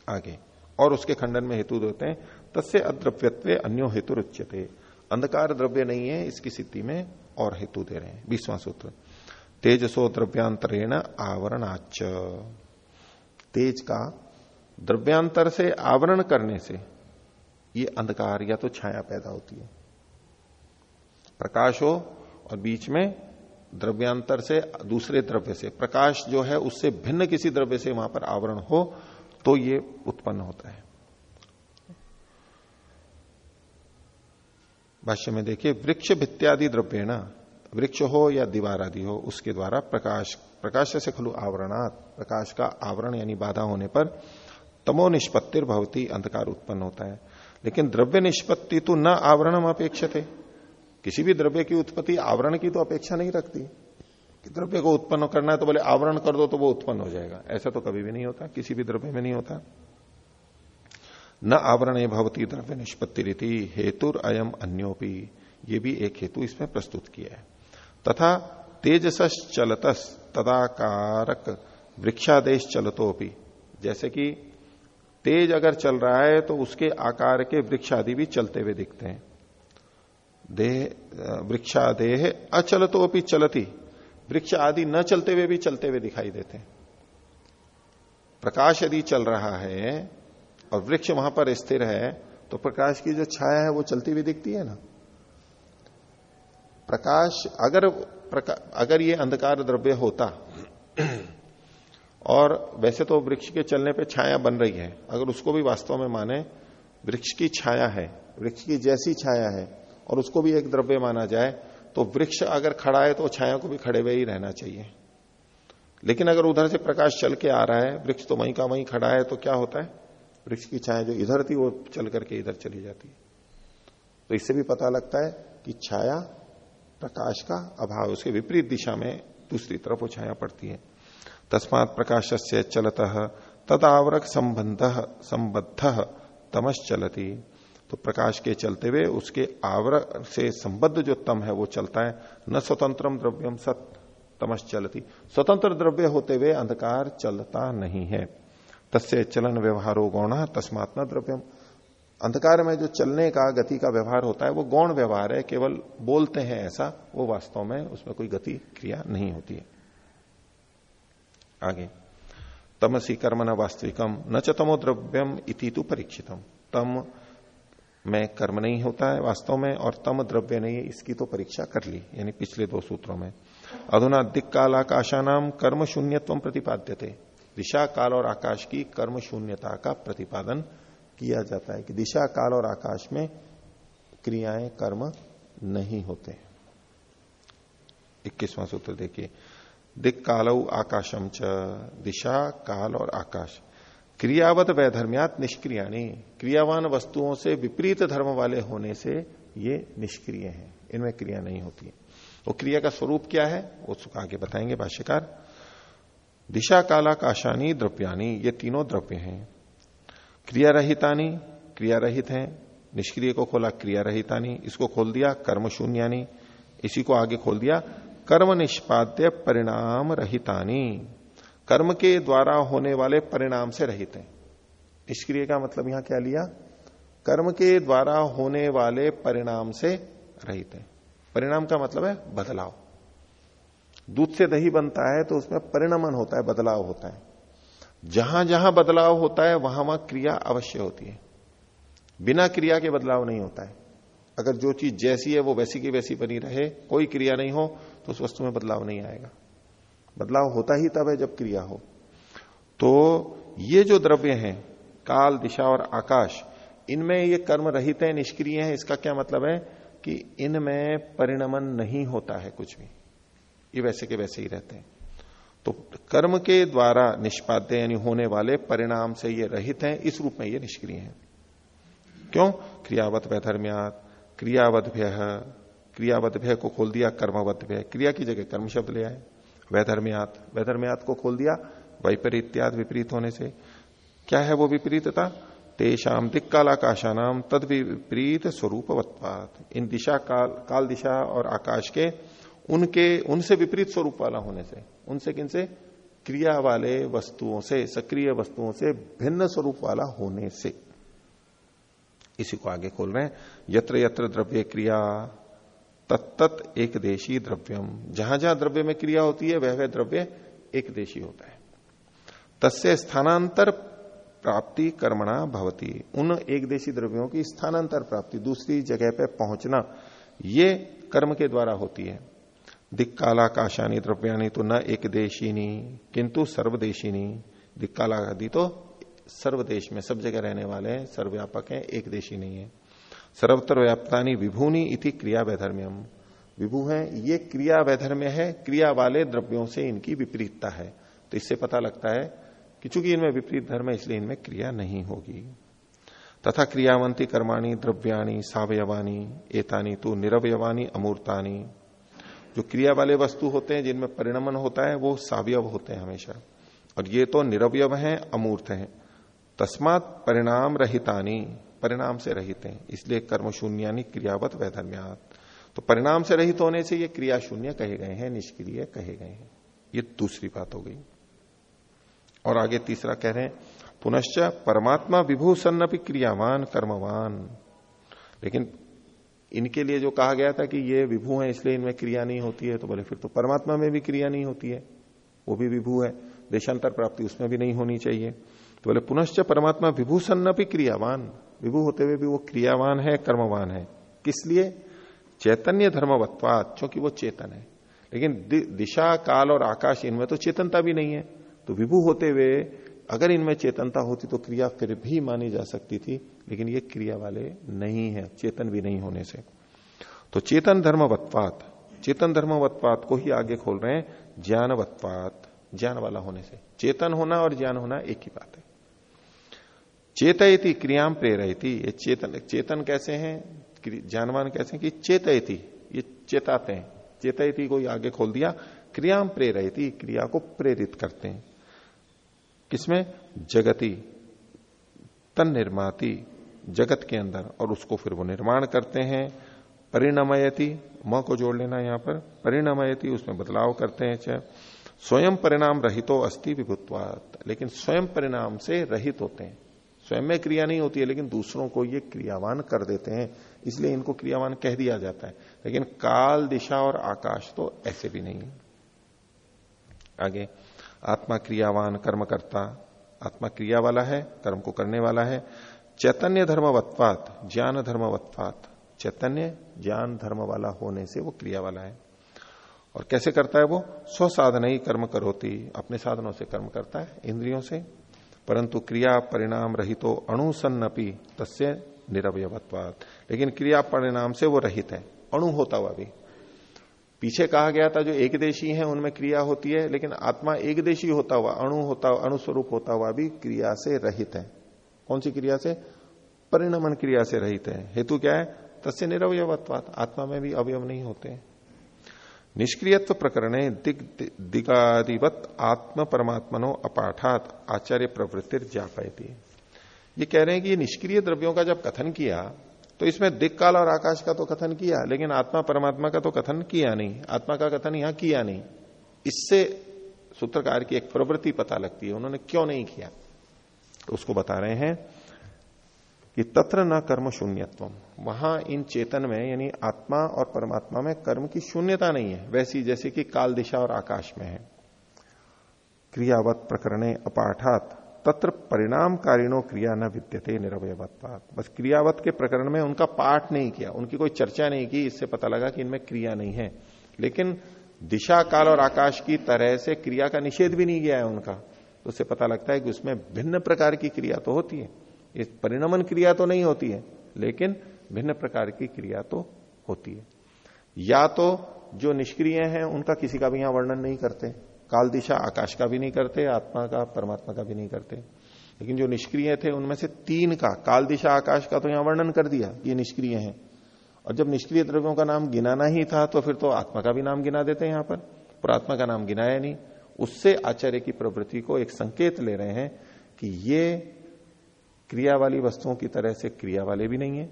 आगे। और उसके खंडन में हेतु देते हैं, तस्य अद्रव्यत्व अन्यो हेतु रुच्यते। अंधकार द्रव्य नहीं है, इसकी स्थिति में और हेतु दे रहे हैं। बीसवां सूत्र। तेजसो द्रव्यांतरेण आवरणाच तेज का द्रव्यांतर से आवरण करने से ये अंधकार या तो छाया पैदा होती है। प्रकाश हो और बीच में द्रव्यांतर से दूसरे द्रव्य से, प्रकाश जो है उससे भिन्न किसी द्रव्य से वहाँ पर आवरण हो तो ये उत्पन्न होता है। भाष्य में देखिए, वृक्ष भित्यादि ना वृक्ष हो या दीवार आदि हो, उसके द्वारा प्रकाश प्रकाश से खलु आवरणात, प्रकाश का आवरण यानी बाधा होने पर तमो निष्पत्तिर भवती, अंधकार उत्पन्न होता है। लेकिन द्रव्य निष्पत्ति तो न आवरणम अपेक्षित। किसी भी द्रव्य की उत्पत्ति आवरण की तो अपेक्षा नहीं रखती। कि द्रव्य को उत्पन्न करना है तो बोले आवरण कर दो तो वो उत्पन्न हो जाएगा। ऐसा तो कभी भी नहीं होता, किसी भी द्रव्य में नहीं होता। न आवरण भवती द्रव्य निष्पत्ति रीति, हेतुर अयम अन्योपी। ये भी एक हेतु इसमें प्रस्तुत किया है। तथा तेजस चलतस तदाकारक वृक्षादेश चलतोपी जैसे कि तेज अगर चल रहा है तो उसके आकार के वृक्ष आदि भी चलते हुए दिखते हैं। देह वृक्षादेह अचल तो भी चलती। वृक्ष आदि न चलते हुए भी चलते हुए दिखाई देते हैं। प्रकाश यदि चल रहा है और वृक्ष वहाँ पर स्थिर है तो प्रकाश की जो छाया है वो चलती हुई दिखती है ना? प्रकाश अगर प्रका, अगर ये अंधकार द्रव्य होता और वैसे तो वृक्ष के चलने पे छाया बन रही है, अगर उसको भी वास्तव में माने, वृक्ष की छाया है, वृक्ष की जैसी छाया है, और उसको भी एक द्रव्य माना जाए तो वृक्ष अगर खड़ा है तो छाया को भी खड़े हुए ही रहना चाहिए। लेकिन अगर उधर से प्रकाश चल के आ रहा है, वृक्ष तो वहीं का वहीं खड़ा है तो क्या होता है? वृक्ष की छाया जो इधर थी, वो चल करके इधर चली जाती है। तो इससे भी पता लगता है कि छाया प्रकाश का अभाव उसके विपरीत दिशा में दूसरी तरफ़ वो छाया पड़ती है। तस्मात प्रकाश से चलत तदावरक संबंध संबद्ध तमस चलती तो प्रकाश के चलते हुए उसके आवरक से संबद्ध जो तम है वो चलता है, न स्वतंत्रम द्रव्यम सत तमस चलती स्वतंत्र द्रव्य होते हुए अंधकार चलता नहीं है। तस्य चलन व्यवहारो गौण, तस्मात न द्रव्यम। अंधकार में जो चलने का, गति का व्यवहार होता है, वो गौण व्यवहार है, केवल बोलते हैं ऐसा, वो वास्तव में उसमें कोई गति क्रिया नहीं होती है। आगे। तमसी कर्म न वास्तविकम न चतमो द्रव्यम इति तु परीक्षितम। तम में कर्म नहीं होता है वास्तव में, और तम द्रव्य नहीं है इसकी तो परीक्षा कर ली, यानी पिछले दो सूत्रों में। अधुना दिक काल आकाशा नाम कर्म शून्यत्व प्रतिपाद्य थे दिशा काल और आकाश की कर्म शून्यता का प्रतिपादन किया जाता है कि दिशा काल और आकाश में क्रियाएँ कर्म नहीं होते। इक्कीसवां सूत्र देखिए। दिक काल आकाशम च, दिशा, काल और आकाश। क्रियावत वैधर्म्यात निष्क्रियाणी। क्रियावान वस्तुओं से विपरीत धर्म वाले होने से ये निष्क्रिय हैं। इनमें क्रिया नहीं होती। है वो क्रिया का स्वरूप क्या है? वो आगे बताएँगे भाष्यकार। दिशा, काला काशानी द्रव्यानी ये तीनों द्रव्य हैं। क्रिया रहितानी क्रिया रहित है। निष्क्रिय को खोला क्रिया रहितानी इसको खोल दिया कर्म शून्यानी इसी को आगे खोल दिया कर्म निष्पाद्य परिणाम रहितानी। कर्म के द्वारा होने वाले परिणाम से रहित है। निष्क्रिय का मतलब यहाँ क्या लिया? कर्म के द्वारा होने वाले परिणाम से रहित है। परिणाम का मतलब है बदलाव। दूध से दही बनता है तो उसमें परिणमन होता है, बदलाव होता है। जहाँ जहाँ बदलाव होता है, वहाँ वहाँ क्रिया अवश्य होती है। बिना क्रिया के बदलाव नहीं होता है। अगर जो चीज़ जैसी है, वो वैसी की वैसी बनी रहे, कोई क्रिया नहीं हो तो उस वस्तु में बदलाव नहीं आएगा। बदलाव होता ही तब है जब क्रिया हो। तो ये जो द्रव्य हैं, काल, दिशा और आकाश, इनमें ये कर्म रहित है, निष्क्रिय है, इसका क्या मतलब है कि इनमें परिणमन नहीं होता है कुछ भी। ये वैसे के वैसे ही रहते हैं। तो कर्म के द्वारा निष्पाद्य यानी होने वाले परिणाम से ये रहित हैं, इस रूप में ये निष्क्रिय हैं। क्यों? क्रियावत वैधर्म्यात क्रियावत भय क्रियावत भय को खोल दिया, कर्मवत भय। क्रिया की जगह कर्म शब्द ले आए। वैधर्म्यात वैधर्म्यात को खोल दिया वैपरीत्याद विपरीत होने से। क्या है वो विपरीतता? तेषाम दिक्कालाकाशानाम तद विपरीत स्वरूपवत्वात। इन दिशा काल काल दिशा और आकाश के, उनके, उनसे विपरीत स्वरूप वाला होने से। उनसे किनसे क्रिया वाले वस्तुओं से, सक्रिय वस्तुओं से भिन्न स्वरूप वाला होने से। इसी को आगे खोल रहे हैं। यत्र यत्र द्रव्य क्रिया तत्त एक देशी द्रव्यम। जहाँ जहाँ द्रव्य में क्रिया होती है, वह वह द्रव्य एक देशी होता है। तस्य स्थानांतर प्राप्ति कर्मणा भवती। उन एक देशी द्रव्यों की स्थानांतर प्राप्ति, दूसरी जगह पे पहुँचना, ये कर्म के द्वारा होती है। दिक्काला काशानी द्रव्याणी तो न एक देशीनी, किंतु सर्वदेशीनी। दिक्काला आदि तो सर्वदेश में सब जगह रहने वाले हैं, सर्वव्यापक हैं, एक देशी नहीं है। सर्वत्र व्याप्तानी विभूनी इति क्रिया वैधर्म्यम विभू है, ये क्रिया वैधर्म्य है, क्रिया वाले द्रव्यों से इनकी विपरीतता है। तो इससे पता लगता है कि चूँकि इनमें विपरीत धर्म है, इसलिए इनमें क्रिया नहीं होगी। तथा क्रियावंती कर्माणी, द्रव्याणी, सावयवानी, एतानी तो निरवयवानी, अमूर्तानी। जो क्रिया वाले वस्तु होते हैं, जिनमें परिणमन होता है, वो सावयव होते हैं हमेशा। और ये तो निरवयव हैं, अमूर्त हैं। तस्मात परिणाम रहितानी। परिणाम से रहित हैं, इसलिए कर्म शून्यानी क्रियावत वैधर्म्यात तो परिणाम से रहित होने से ये क्रिया शून्य कहे गए हैं, निष्क्रिय कहे गए हैं। ये दूसरी बात हो गई। और आगे तीसरा कह रहे हैं, पुनश्च परमात्मा विभूषण भी क्रियावान कर्मवान। लेकिन इनके लिए जो कहा गया था कि ये विभू है, इसलिए इनमें क्रिया नहीं होती है तो बोले फिर तो परमात्मा में भी क्रिया नहीं होती है। वो भी विभू है, देशांतर प्राप्ति उसमें भी नहीं होनी चाहिए। तो बोले, पुनश्च परमात्मा विभूषण भी क्रियावान। विभू होते हुए भी वो क्रियावान है, कर्मवान है। किस लिए? चैतन्य धर्मवत्वात, क्योंकि वो चेतन है। लेकिन दिशा, काल और आकाश, इनमें तो चेतनता भी नहीं है। तो विभू होते हुए अगर इनमें चेतनता होती तो क्रिया फिर भी मानी जा सकती थी, लेकिन ये क्रिया वाले नहीं है, चेतन भी नहीं होने से। तो चेतन धर्मवत्वात चेतन धर्मवत्वात को ही आगे खोल रहे हैं, ज्ञानवत्वात, ज्ञान वाला होने से। चेतन होना और ज्ञान होना एक ही बात है। चेतयती क्रियाम प्रेरयती। ये चेतन चेतन कैसे हैं? जानवान कैसे हैं कि चेतयती, ये चेताते हैं। चेतयती को आगे खोल दिया क्रियाम प्रेरयती, क्रिया को प्रेरित करते हैं। किसमें? जगती, तन निर्माती, जगत के अंदर, और उसको फिर वो निर्माण करते हैं। परिणमयती, म को जोड़ लेना यहाँ पर, परिणमयती, उसमें बदलाव करते हैं चाहे स्वयं परिणाम रहितो अस्थि विभुत्वात, लेकिन स्वयं परिणाम से रहित होते हैं। स्वयं में क्रिया नहीं होती है, लेकिन दूसरों को ये क्रियावान कर देते हैं, इसलिए इनको क्रियावान कह दिया जाता है। लेकिन काल, दिशा और आकाश तो ऐसे भी नहीं है। आगे, आत्मा क्रियावान कर्म करता आत्मा क्रिया वाला है, कर्म को करने वाला है। चैतन्य धर्मवत्वात ज्ञान धर्मवत्वात चैतन्य ज्ञान धर्म वाला होने से वो क्रिया वाला है। और कैसे करता है वो? स्व साधन ही कर्म करोती, अपने साधनों से कर्म करता है, इंद्रियों से। परंतु क्रिया परिणाम रहितो अणुसन्नपी तस्य निरवयत्वात लेकिन क्रिया परिणाम से वो रहित है। अणु होता हुआ भी। पीछे कहा गया था जो एक देशी है, उनमें क्रिया होती है, लेकिन आत्मा एक देशी होता हुआ, अणु होता हुआ अणुस्वरूप होता हुआ भी क्रिया से रहित है। कौन सी क्रिया से? परिणमन क्रिया से रहित है। हेतु क्या है? तस्य निरवयत्वात आत्मा में भी अवयव नहीं होते। हैं निष्क्रियत्व प्रकरण दिग दिगादिवत आत्म परमात्मनो अपाठात आचार्य प्रवृत्ति जापाती ये कह रहे हैं कि निष्क्रिय द्रव्यों का जब कथन किया तो इसमें दिक काल और आकाश का तो कथन किया, लेकिन आत्मा परमात्मा का तो कथन किया नहीं। आत्मा का कथन यहाँ किया नहीं। इससे सूत्रकार की एक प्रवृत्ति पता लगती है, उन्होंने क्यों नहीं किया? तो उसको बता रहे हैं कि तत्र न कर्म शून्यत्व वहाँ इन चेतन में, यानी आत्मा और परमात्मा में कर्म की शून्यता नहीं है, वैसी जैसे कि काल दिशा और आकाश में है। क्रियावत प्रकरणे अपाठात, तत्र परिणाम कारिणो क्रिया न विद्यते निरवयवत्वात। बस क्रियावत के प्रकरण में उनका पाठ नहीं किया, उनकी कोई चर्चा नहीं की, इससे पता लगा कि इनमें क्रिया नहीं है। लेकिन दिशा, काल और आकाश की तरह से क्रिया का निषेध भी नहीं गया है उनका। तो उससे पता लगता है कि उसमें भिन्न प्रकार की क्रिया तो होती है। इस परिणमन क्रिया तो नहीं होती है, लेकिन भिन्न प्रकार की क्रिया तो होती है। या तो जो निष्क्रिय हैं, उनका किसी का भी यहाँ वर्णन नहीं करते, काल दिशा आकाश का भी नहीं करते, आत्मा का, परमात्मा का भी नहीं करते। लेकिन जो निष्क्रिय थे, उनमें से तीन का, काल दिशा आकाश का तो यहाँ वर्णन कर दिया, ये निष्क्रिय है। और जब निष्क्रिय द्रव्यों का नाम गिनाना ही था तो फिर तो आत्मा का भी नाम गिना देते हैं यहाँ पर पुरात्मा का नाम गिनाया नहीं। उससे आचार्य की प्रवृत्ति को एक संकेत ले रहे हैं कि ये क्रिया वाली वस्तुओं की तरह से क्रिया वाले भी नहीं है,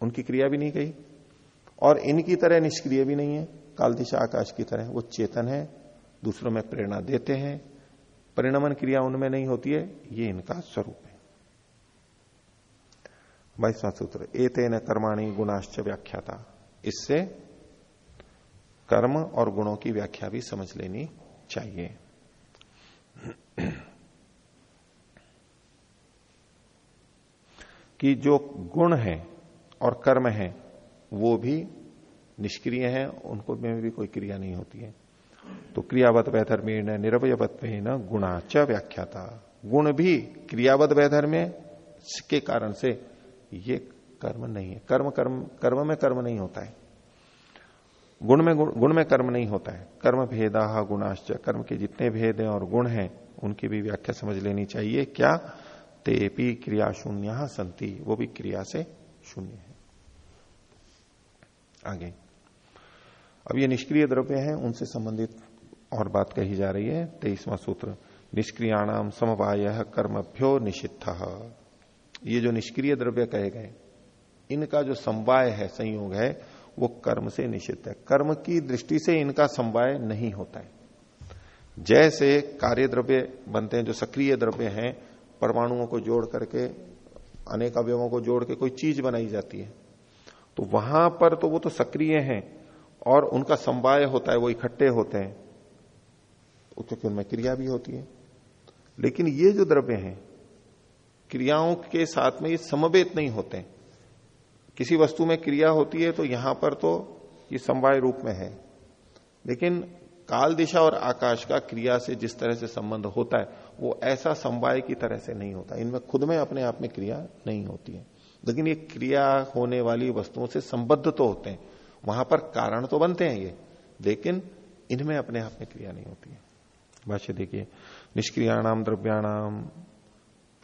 उनकी क्रिया भी नहीं गई और इनकी तरह निष्क्रिय भी नहीं है। काल दिशा आकाश की तरह, वो चेतन है, दूसरों में प्रेरणा देते हैं। परिणमन क्रिया उनमें नहीं होती है, ये इनका स्वरूप है। बाईसवा सूत्र एते न कर्माणी गुणाश्च व्याख्याता। इससे कर्म और गुणों की व्याख्या भी समझ लेनी चाहिए। कि जो गुण है और कर्म है, वो भी निष्क्रिय है, उनको में भी कोई क्रिया नहीं होती है। तो क्रियावत वैधर्मी न निरवयवत न गुणाच व्याख्याता। गुण भी क्रियावत वैधर्म्य के कारण से ये कर्म नहीं है। कर्म कर्म कर्म में कर्म नहीं होता है। गुण में गुण गुण में कर्म नहीं होता है। कर्म भेदा गुणाश्च। कर्म के जितने भेद हैं और गुण हैं, उनकी भी व्याख्या समझ लेनी चाहिए। क्या? तेपी क्रिया शून्य संति वो भी क्रिया से शून्य है। आगे। अब ये निष्क्रिय द्रव्य है, उनसे संबंधित और बात कही जा रही है, तेईसवा सूत्र। निष्क्रियाणाम समवाय कर्मभ्यो निषिद्ध। ये जो निष्क्रिय द्रव्य कहे गए, इनका जो समवाय है, संयोग है, वो कर्म से निषिद्ध है। कर्म की दृष्टि से इनका समवाय नहीं होता है। जैसे कार्य द्रव्य बनते हैं, जो सक्रिय द्रव्य हैं परमाणुओं को जोड़ करके, अनेक अवयवों को जोड़ के कोई चीज़ बनाई जाती है। तो वहाँ पर तो वो तो सक्रिय हैं और उनका समवाय होता है, वो इकट्ठे होते हैं। क्योंकि उनमें क्रिया भी होती है। लेकिन ये जो द्रव्य हैं, क्रियाओं के साथ में ये समवेत नहीं होते। किसी वस्तु में क्रिया होती है तो यहाँ पर तो ये समवाय रूप में है। लेकिन काल दिशा और आकाश का क्रिया से जिस तरह से संबंध होता है वो ऐसा समवाय की तरह से नहीं होता। इनमें खुद में अपने आप में क्रिया नहीं होती है। लेकिन ये क्रिया होने वाली वस्तुओं से संबद्ध तो होते हैं। वहाँ पर कारण तो बनते हैं ये, लेकिन इनमें अपने आप में क्रिया नहीं होती है। भाष्य देखिए, निष्क्रियाणाम द्रव्याणाम,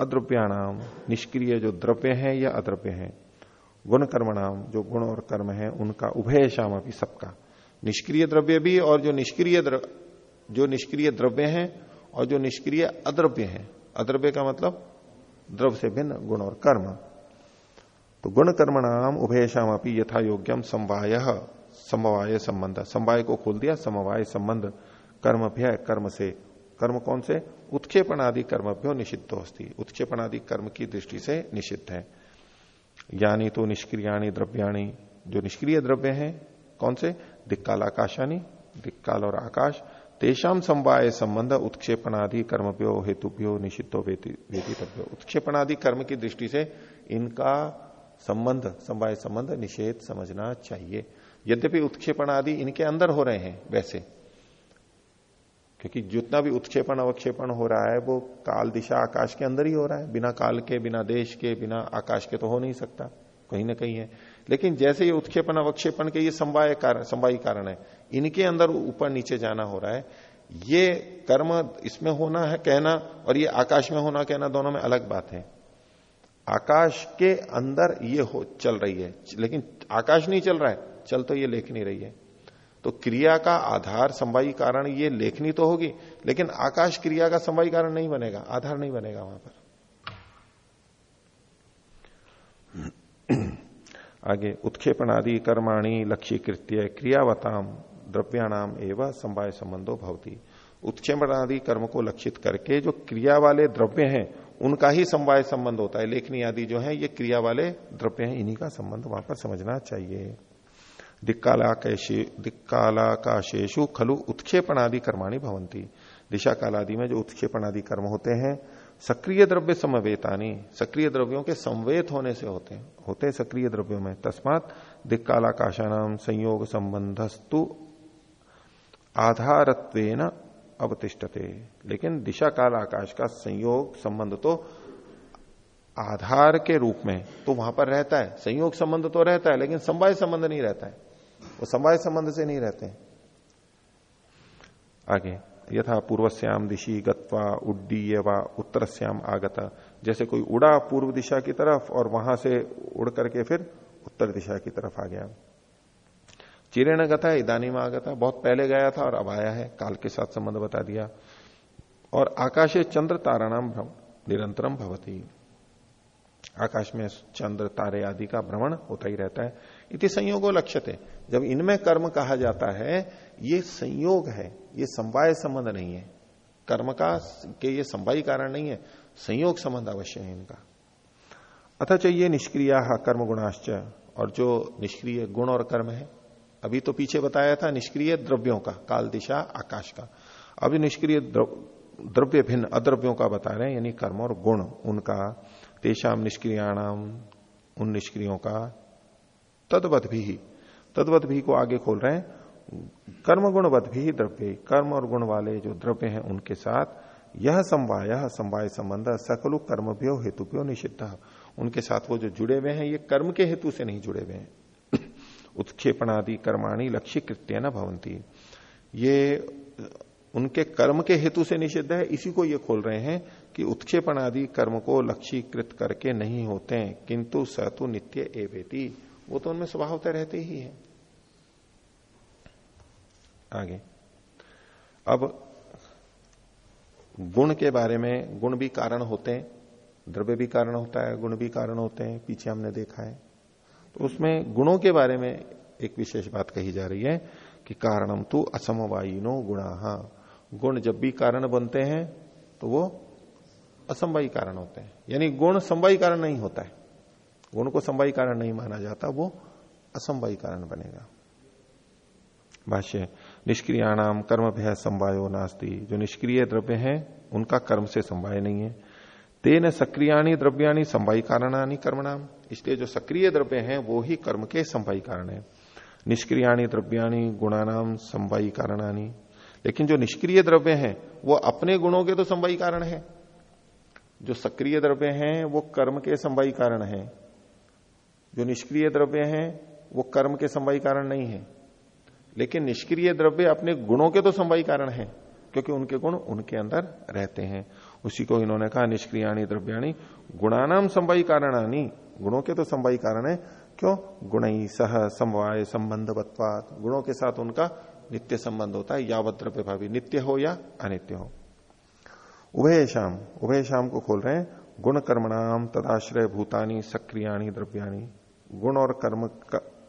अद्रव्याणाम, निष्क्रिय जो द्रव्य है या अद्रव्य है गुण कर्मणाम जो गुण और कर्म है, उनका उभय शाम अभी सबका। निष्क्रिय द्रव्य भी और जो निष्क्रिय जो निष्क्रिय द्रव्य है और जो निष्क्रिय अद्रव्य है, अद्रव्य का मतलब द्रव्य से भिन्न गुण और कर्म। तो गुण कर्म नाम उभय शाम अपनी यथा योग्यम समवाय समवाय संबंध। समवाय को खोल दिया, समवाय संबंध। कर्म भय कर्म से। कर्म कौन से? उत्क्षेपण आदि कर्मभ्यो निषिद्ध होती उत्क्षेपण आदि कर्म की दृष्टि से निषिद्ध है। यानी तो निष्क्रियाणी द्रव्याणी, जो निष्क्रिय द्रव्य है, कौन से? दिक्काल आकाशानी, दिक्काल और आकाश। तेषाम समवाय संबंध, उत्क्षेपणादि कर्मभ्यो हेतुभ्यो निषिद्धो वेदितव्यो उत्क्षेपणादि कर्म की दृष्टि से इनका संबंध समवाय संबंध निषेध समझना चाहिए। यद्यपि उत्क्षेपण आदि इनके अंदर हो रहे हैं, वैसे। क्योंकि जितना भी उत्क्षेपण, अवक्षेपण हो रहा है, वो काल, दिशा, आकाश के अंदर ही हो रहा है। बिना काल के, बिना देश के, बिना आकाश के तो हो नहीं सकता। कहीं ना कहीं है। लेकिन जैसे ये उत्क्षेपण, अवक्षेपण के ये संवाय कारण संवाई कारण है इनके अंदर ऊपर नीचे जाना हो रहा है। ये कर्म इसमें होना है कहना और ये आकाश में होना कहना दोनों में अलग बात है। आकाश के अंदर ये हो चल रही है, लेकिन आकाश नहीं चल रहा है, चल तो ये लेख नहीं रही है। तो क्रिया का आधार संवाई कारण ये लेखनी तो होगी, लेकिन आकाश क्रिया का संवाई कारण नहीं बनेगा, आधार नहीं बनेगा वहाँ पर। आगे उत्क्षेपण आदि कर्माणी लक्ष्य कृत्य क्रियावताम। द्रव्याणाम एवं संवाय संबंधो भवती। उत्क्षेपण आदि कर्म को लक्षित करके जो क्रिया वाले द्रव्य हैं, उनका ही समवाय संबंध होता है। लेखनी आदि जो है, ये क्रिया वाले द्रव्य हैं, इन्हीं का संबंध वहाँ पर समझना चाहिए। दिक्कालाकाशेषु खलु उत्क्षेपण आदि कर्माणी भवंती दिशा कालादि में जो उत्क्षेपण आदि कर्म होते हैं, सक्रिय द्रव्य समवेतानी, सक्रिय द्रव्यों के संवेत होने से होते हैं। होते सक्रिय द्रव्यों में। तस्मात दिक्कालाकाशानाम संयोग संबंधस्तु आधारत्वेन अवतिष्ठते। लेकिन दिशा काल आकाश का संयोग संबंध तो आधार के रूप में तो वहाँ पर रहता है। संयोग संबंध तो रहता है, लेकिन संवाय संबंध नहीं रहता है। वो समवाय संबंध से नहीं रहते। आगे, यथा पूर्वश्याम दिशी गत्वा उड्डीय व उत्तरश्याम आगत। जैसे कोई उड़ा पूर्व दिशा की तरफ़ और वहाँ से उड़ करके फिर उत्तर दिशा की तरफ़ आ गया। चिरेण गता इदानी में आगता बहुत पहले गया था और अब आया है। काल के साथ संबंध बता दिया। और आकाशे चंद्र ताराणाम भ्रम निरंतरम भवती। आकाश में चंद्र, तारे आदि का भ्रमण होता ही रहता है। इति संयोगो लक्ष्य जब इनमें कर्म कहा जाता है, ये संयोग है। ये संवाय संबंध नहीं है। कर्म का के ये संवाई कारण नहीं है। संयोग संबंध अवश्य है इनका। अतः चाहिए निष्क्रिया कर्म गुणाश्च और जो निष्क्रिय गुण और कर्म है अभी तो पीछे बताया था निष्क्रिय द्रव्यों का, काल दिशा, आकाश का। अभी निष्क्रिय द्रव्य भिन्न अद्रव्यों का बता रहे हैं, यानी कर्म और गुण, उनका तेषाम निष्क्रियाणाम उन निष्क्रियों का, तदवत भी तदवत भी को आगे खोल रहे हैं। कर्म गुणवत भी द्रव्य, कर्म और गुण वाले जो द्रव्य हैं उनके साथ, यह समवाय समवाय संबंध, सकलु कर्मभ्यो हेतुभ्यो निषिद्ध। उनके साथ वो जो जुड़े हुए हैं, ये कर्म के हेतु से नहीं जुड़े हुए हैं। उत्क्षेपणादि कर्माणी लक्ष्य कृत्य न भवंती ये, उनके कर्म के हेतु से निषिद्ध है, इसी को ये खोल रहे हैं कि उत्क्षेपण आदि कर्म को लक्ष्यीकृत करके नहीं होते हैं, किंतु सतु नित्य एवेती। वो तो उनमें स्वभावतः रहते ही है। आगे। अब, गुण के बारे में, गुण भी कारण होते हैं, द्रव्य भी कारण होता है, गुण भी कारण होते हैं, पीछे हमने देखा है। तो उसमें गुणों के बारे में एक विशेष बात कही जा रही है कि कारणम तो असमवायिनो गुणा। गुण जब भी कारण बनते हैं तो वो असंभवी कारण होते हैं। यानी गुण संवाई कारण नहीं होता है। गुण को संवाई कारण नहीं माना जाता, वो असंभवी कारण बनेगा। भाष्य निष्क्रियाणाम कर्म भय संवायो नास्ती। जो निष्क्रिय द्रव्य हैं, उनका कर्म से संवाय नहीं है। तेन सक्रियाणी द्रव्याणी संवाई कारणानी कर्मणाम इसलिए जो सक्रिय द्रव्य हैं, वो ही कर्म के संवाई कारण है। निष्क्रियाणी द्रव्याणी गुणानाम संवाई कारणानी। लेकिन जो निष्क्रिय द्रव्य हैं, वो अपने गुणों के तो संवाई कारण है। जो सक्रिय द्रव्य हैं, वो कर्म के संवाई कारण है। जो निष्क्रिय द्रव्य हैं, वो कर्म के संवाई कारण नहीं है। लेकिन निष्क्रिय द्रव्य अपने गुणों के तो संवाई कारण है, क्योंकि उनके गुण उनके अंदर रहते हैं। उसी को इन्होंने कहा निष्क्रियाणी द्रव्याणी। गुणानाम संवाई कारणानी। गुणों के तो संवाई कारण है। क्यों? गुण सह समवाय संबंध गुणों के साथ उनका नित्य संबंध होता है। यावत द्रव्य भावी नित्य हो या अनित्य हो। उभय शाम उभय शाम को खोल रहे हैं। गुण कर्मणाम तदाश्रय भूतानी सक्रियाणी द्रव्याणी। गुण और कर्म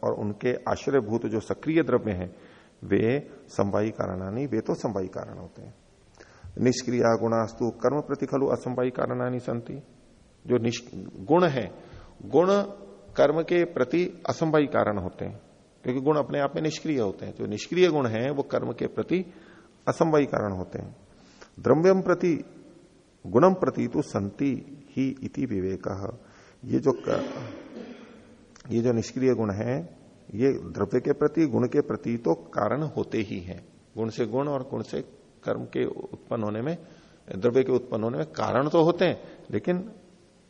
और उनके आश्रय भूत जो सक्रिय द्रव्य हैं, वे संवाई कारणानी। वे तो संवाई कारण होते हैं। निष्क्रिया गुणास्तु कर्म प्रतिखलु असंवाई कारणानी संति जो गुण है, गुण कर्म के प्रति असंवाई कारण होते हैं। क्योंकि गुण अपने आप में निष्क्रिय होते हैं। जो निष्क्रिय गुण है, वो कर्म के प्रति असंवाई कारण होते हैं। द्रव्यम प्रति, गुणम प्रति तो संति ही इति विवेक। ये जो ये जो निष्क्रिय गुण है, ये द्रव्य के प्रति, गुण के प्रति तो कारण होते ही हैं। गुण से गुण और गुण से कर्म के उत्पन्न होने में, द्रव्य के उत्पन्न होने में कारण तो होते हैं, लेकिन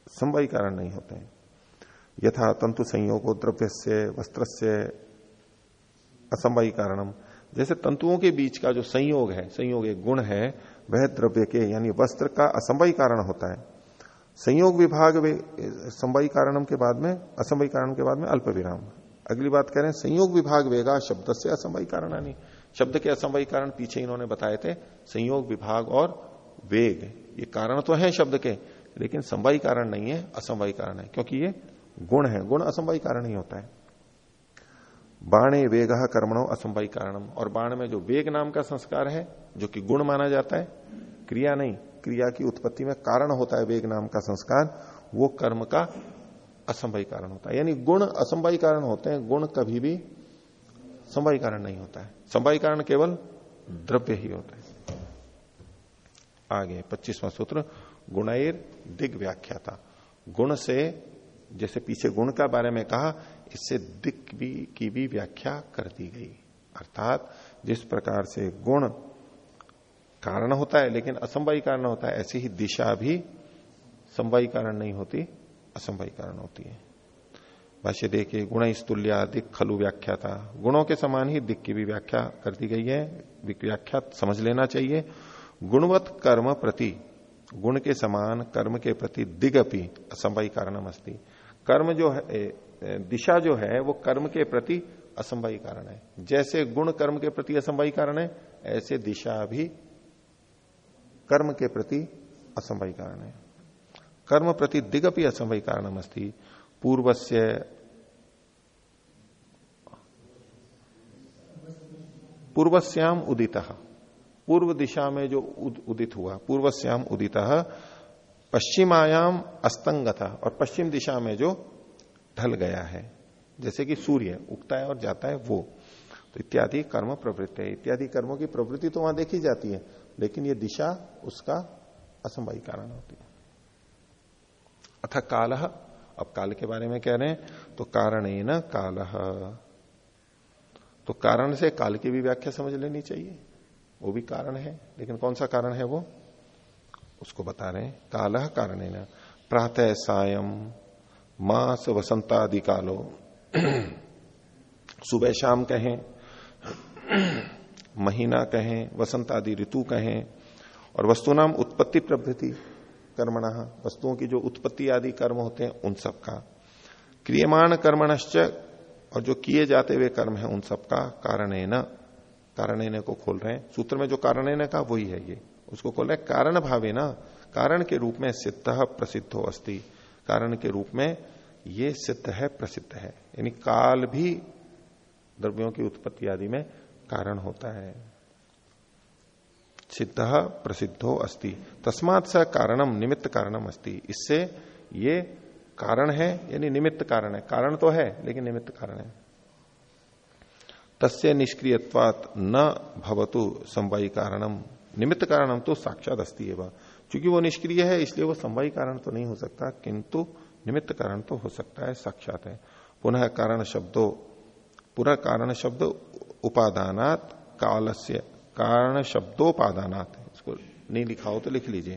संवाई कारण नहीं होते हैं। यथा तंतु संयोग द्रव्य से वस्त्र से असंवाई कारणम। जैसे तंतुओं के बीच का जो संयोग है, संयोग एक गुण है, वह द्रव्य के, यानी वस्त्र का असंवाई कारण होता है। संयोग विभाग संवाई कारणम के बाद में असंवाई कारण के बाद में अल्प विराम। अगली बात कह रहे हैं, संयोग विभाग वेगा शब्द से असंवाई कारण शब्द के असंवाई कारण पीछे इन्होंने बताए थे, संयोग, विभाग और वेग। ये कारण तो है शब्द के, लेकिन संवाई कारण नहीं है असंवाई कारण है, क्योंकि ये गुण है। गुण असंवाई कारण ही होता है। बाणे वेग कर्मणो असंवाई कारणम। और बाण में जो वेग नाम का संस्कार है, जो कि गुण माना जाता है, क्रिया नहीं, क्रिया की उत्पत्ति में कारण होता है वेग नाम का संस्कार, वो कर्म का असंभवी कारण होता है। यानी गुण असंभवी कारण होते हैं, गुण कभी भी संभवी कारण नहीं होता है। संभवी कारण केवल द्रव्य ही होता है। आगे, पच्चीसवां सूत्र, गुणैर दिग व्याख्या था गुण से, जैसे पीछे गुण का बारे में कहा, इससे दिक भी, की भी व्याख्या कर दी गई। अर्थात, जिस प्रकार से गुण कारण होता है, लेकिन असंभवी कारण होता है, ऐसी ही दिशा भी संभवी कारण नहीं होती असंभवी कारण होती है। भाष्य देखिए गुण स्तुल्या दिक खलु व्याख्या था। गुणों के समान ही दिक की भी व्याख्या कर दी गई है। व्याख्या समझ लेना चाहिए। गुणवत कर्म प्रति, गुण के समान, कर्म के प्रति दिगपि असंभवी कारणम अस्ती। कर्म जो है दिशा जो है, वो कर्म के प्रति असंभवी कारण है। जैसे गुण कर्म के प्रति असंभवी कारण है, ऐसे दिशा भी कर्म के प्रति असंभवी कारण है। कर्म प्रति दिगपि असंभवी कारण अस्ती। पूर्व से पूर्वश्याम उदित। पूर्व दिशा में जो उदित हुआ पूर्वश्याम उदित, पश्चिमायाम अस्तंगत और पश्चिम दिशा में जो ढल गया है, जैसे कि सूर्य उगता है और जाता है वो। तो इत्यादि कर्म प्रवृत्ति है। इत्यादि कर्मों की प्रवृत्ति तो वहाँ देखी जाती है, लेकिन ये दिशा उसका असंभवी कारण होती है। अथ काल। अब काल के बारे में कह रहे हैं तो कारण न काल। तो कारण से काल की भी व्याख्या समझ लेनी चाहिए। वो भी कारण है, लेकिन कौन सा कारण है वो? उसको बता रहे हैं। काल कारण न। प्रातः सायं, मास वसंतादि कालो। सुबह शाम कहें, महीना कहें वसंत आदि ऋतु कहें, और वस्तु नाम उत्पत्ति प्रभृति कर्मण। वस्तुओं की जो उत्पत्ति आदि कर्म होते हैं, उन सब का क्रियमाण कर्मणश्च और जो किए जाते हुए कर्म है उन सब का कारण न कारण को खोल रहे हैं। सूत्र में जो कारण न का, वही है ये। उसको खोल रहे कारण भावे ना। कारण के रूप में सिद्ध प्रसिद्ध अस्थि कारण के रूप में ये सिद्ध है, प्रसिद्ध है। यानी काल भी द्रव्यों की उत्पत्ति आदि में कारण होता है। सिद्ध प्रसिद्धो अस्ति। तस्मात स कारणम निमित्त कारणम अस्ति। इससे ये कारण है, यानी निमित्त कारण है। कारण तो है, लेकिन निमित्त कारण है। तस्य निष्क्रियवात न भवतु संवाई कारणम निमित्त कारणम तो साक्षात अस्ति एवं। क्योंकि वो निष्क्रिय है, इसलिए वो संवाई कारण तो नहीं हो सकता, किंतु निमित्त कारण तो हो सकता है, साक्षात है। पुनः कारण शब्दों, पुनः कारण शब्द उपादानात, कालस्य कारण शब्दोपादानात। इसको नहीं लिखा हो तो लिख लीजिए।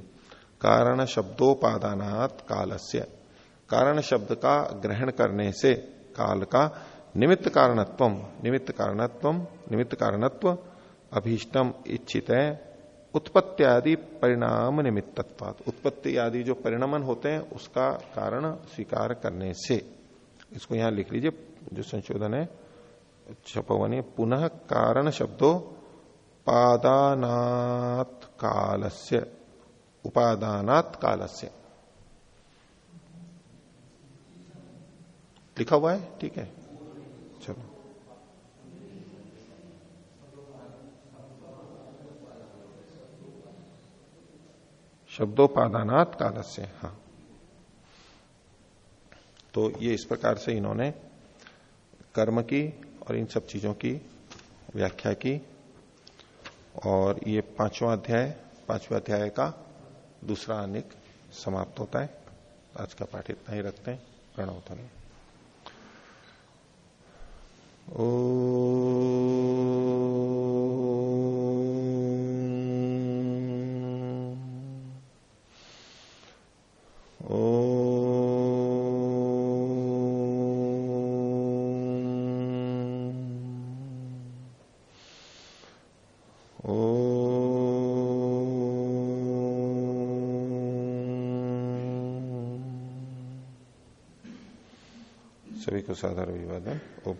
कारण शब्दोपादानात, कालस्य कारण शब्द का ग्रहण करने से काल का निमित्त कारणत्व निमित्त कारणत्व निमित्त कारणत्व अभीष्टम इच्छित है उत्पत्ति आदि परिणाम निमित्तत्वात। उत्पत्ति आदि जो परिणमन होते हैं, उसका कारण स्वीकार करने से। इसको यहाँ लिख लीजिए, जो संशोधन है, छपवनी, पुनः कारण शब्दों पादानात कालस्य, उपादानात कालस्य। लिखा हुआ है? ठीक है। चलो। शब्दोपादानात काल से हाँ। तो ये इस प्रकार से इन्होंने कर्म की और इन सब चीज़ों की व्याख्या की। और ये पांचवा अध्याय पांचवा अध्याय का दूसरा अनेक समाप्त होता है। आज का पाठ इतना ही रखते हैं। प्रणव सभी को साधारण विवादन ओम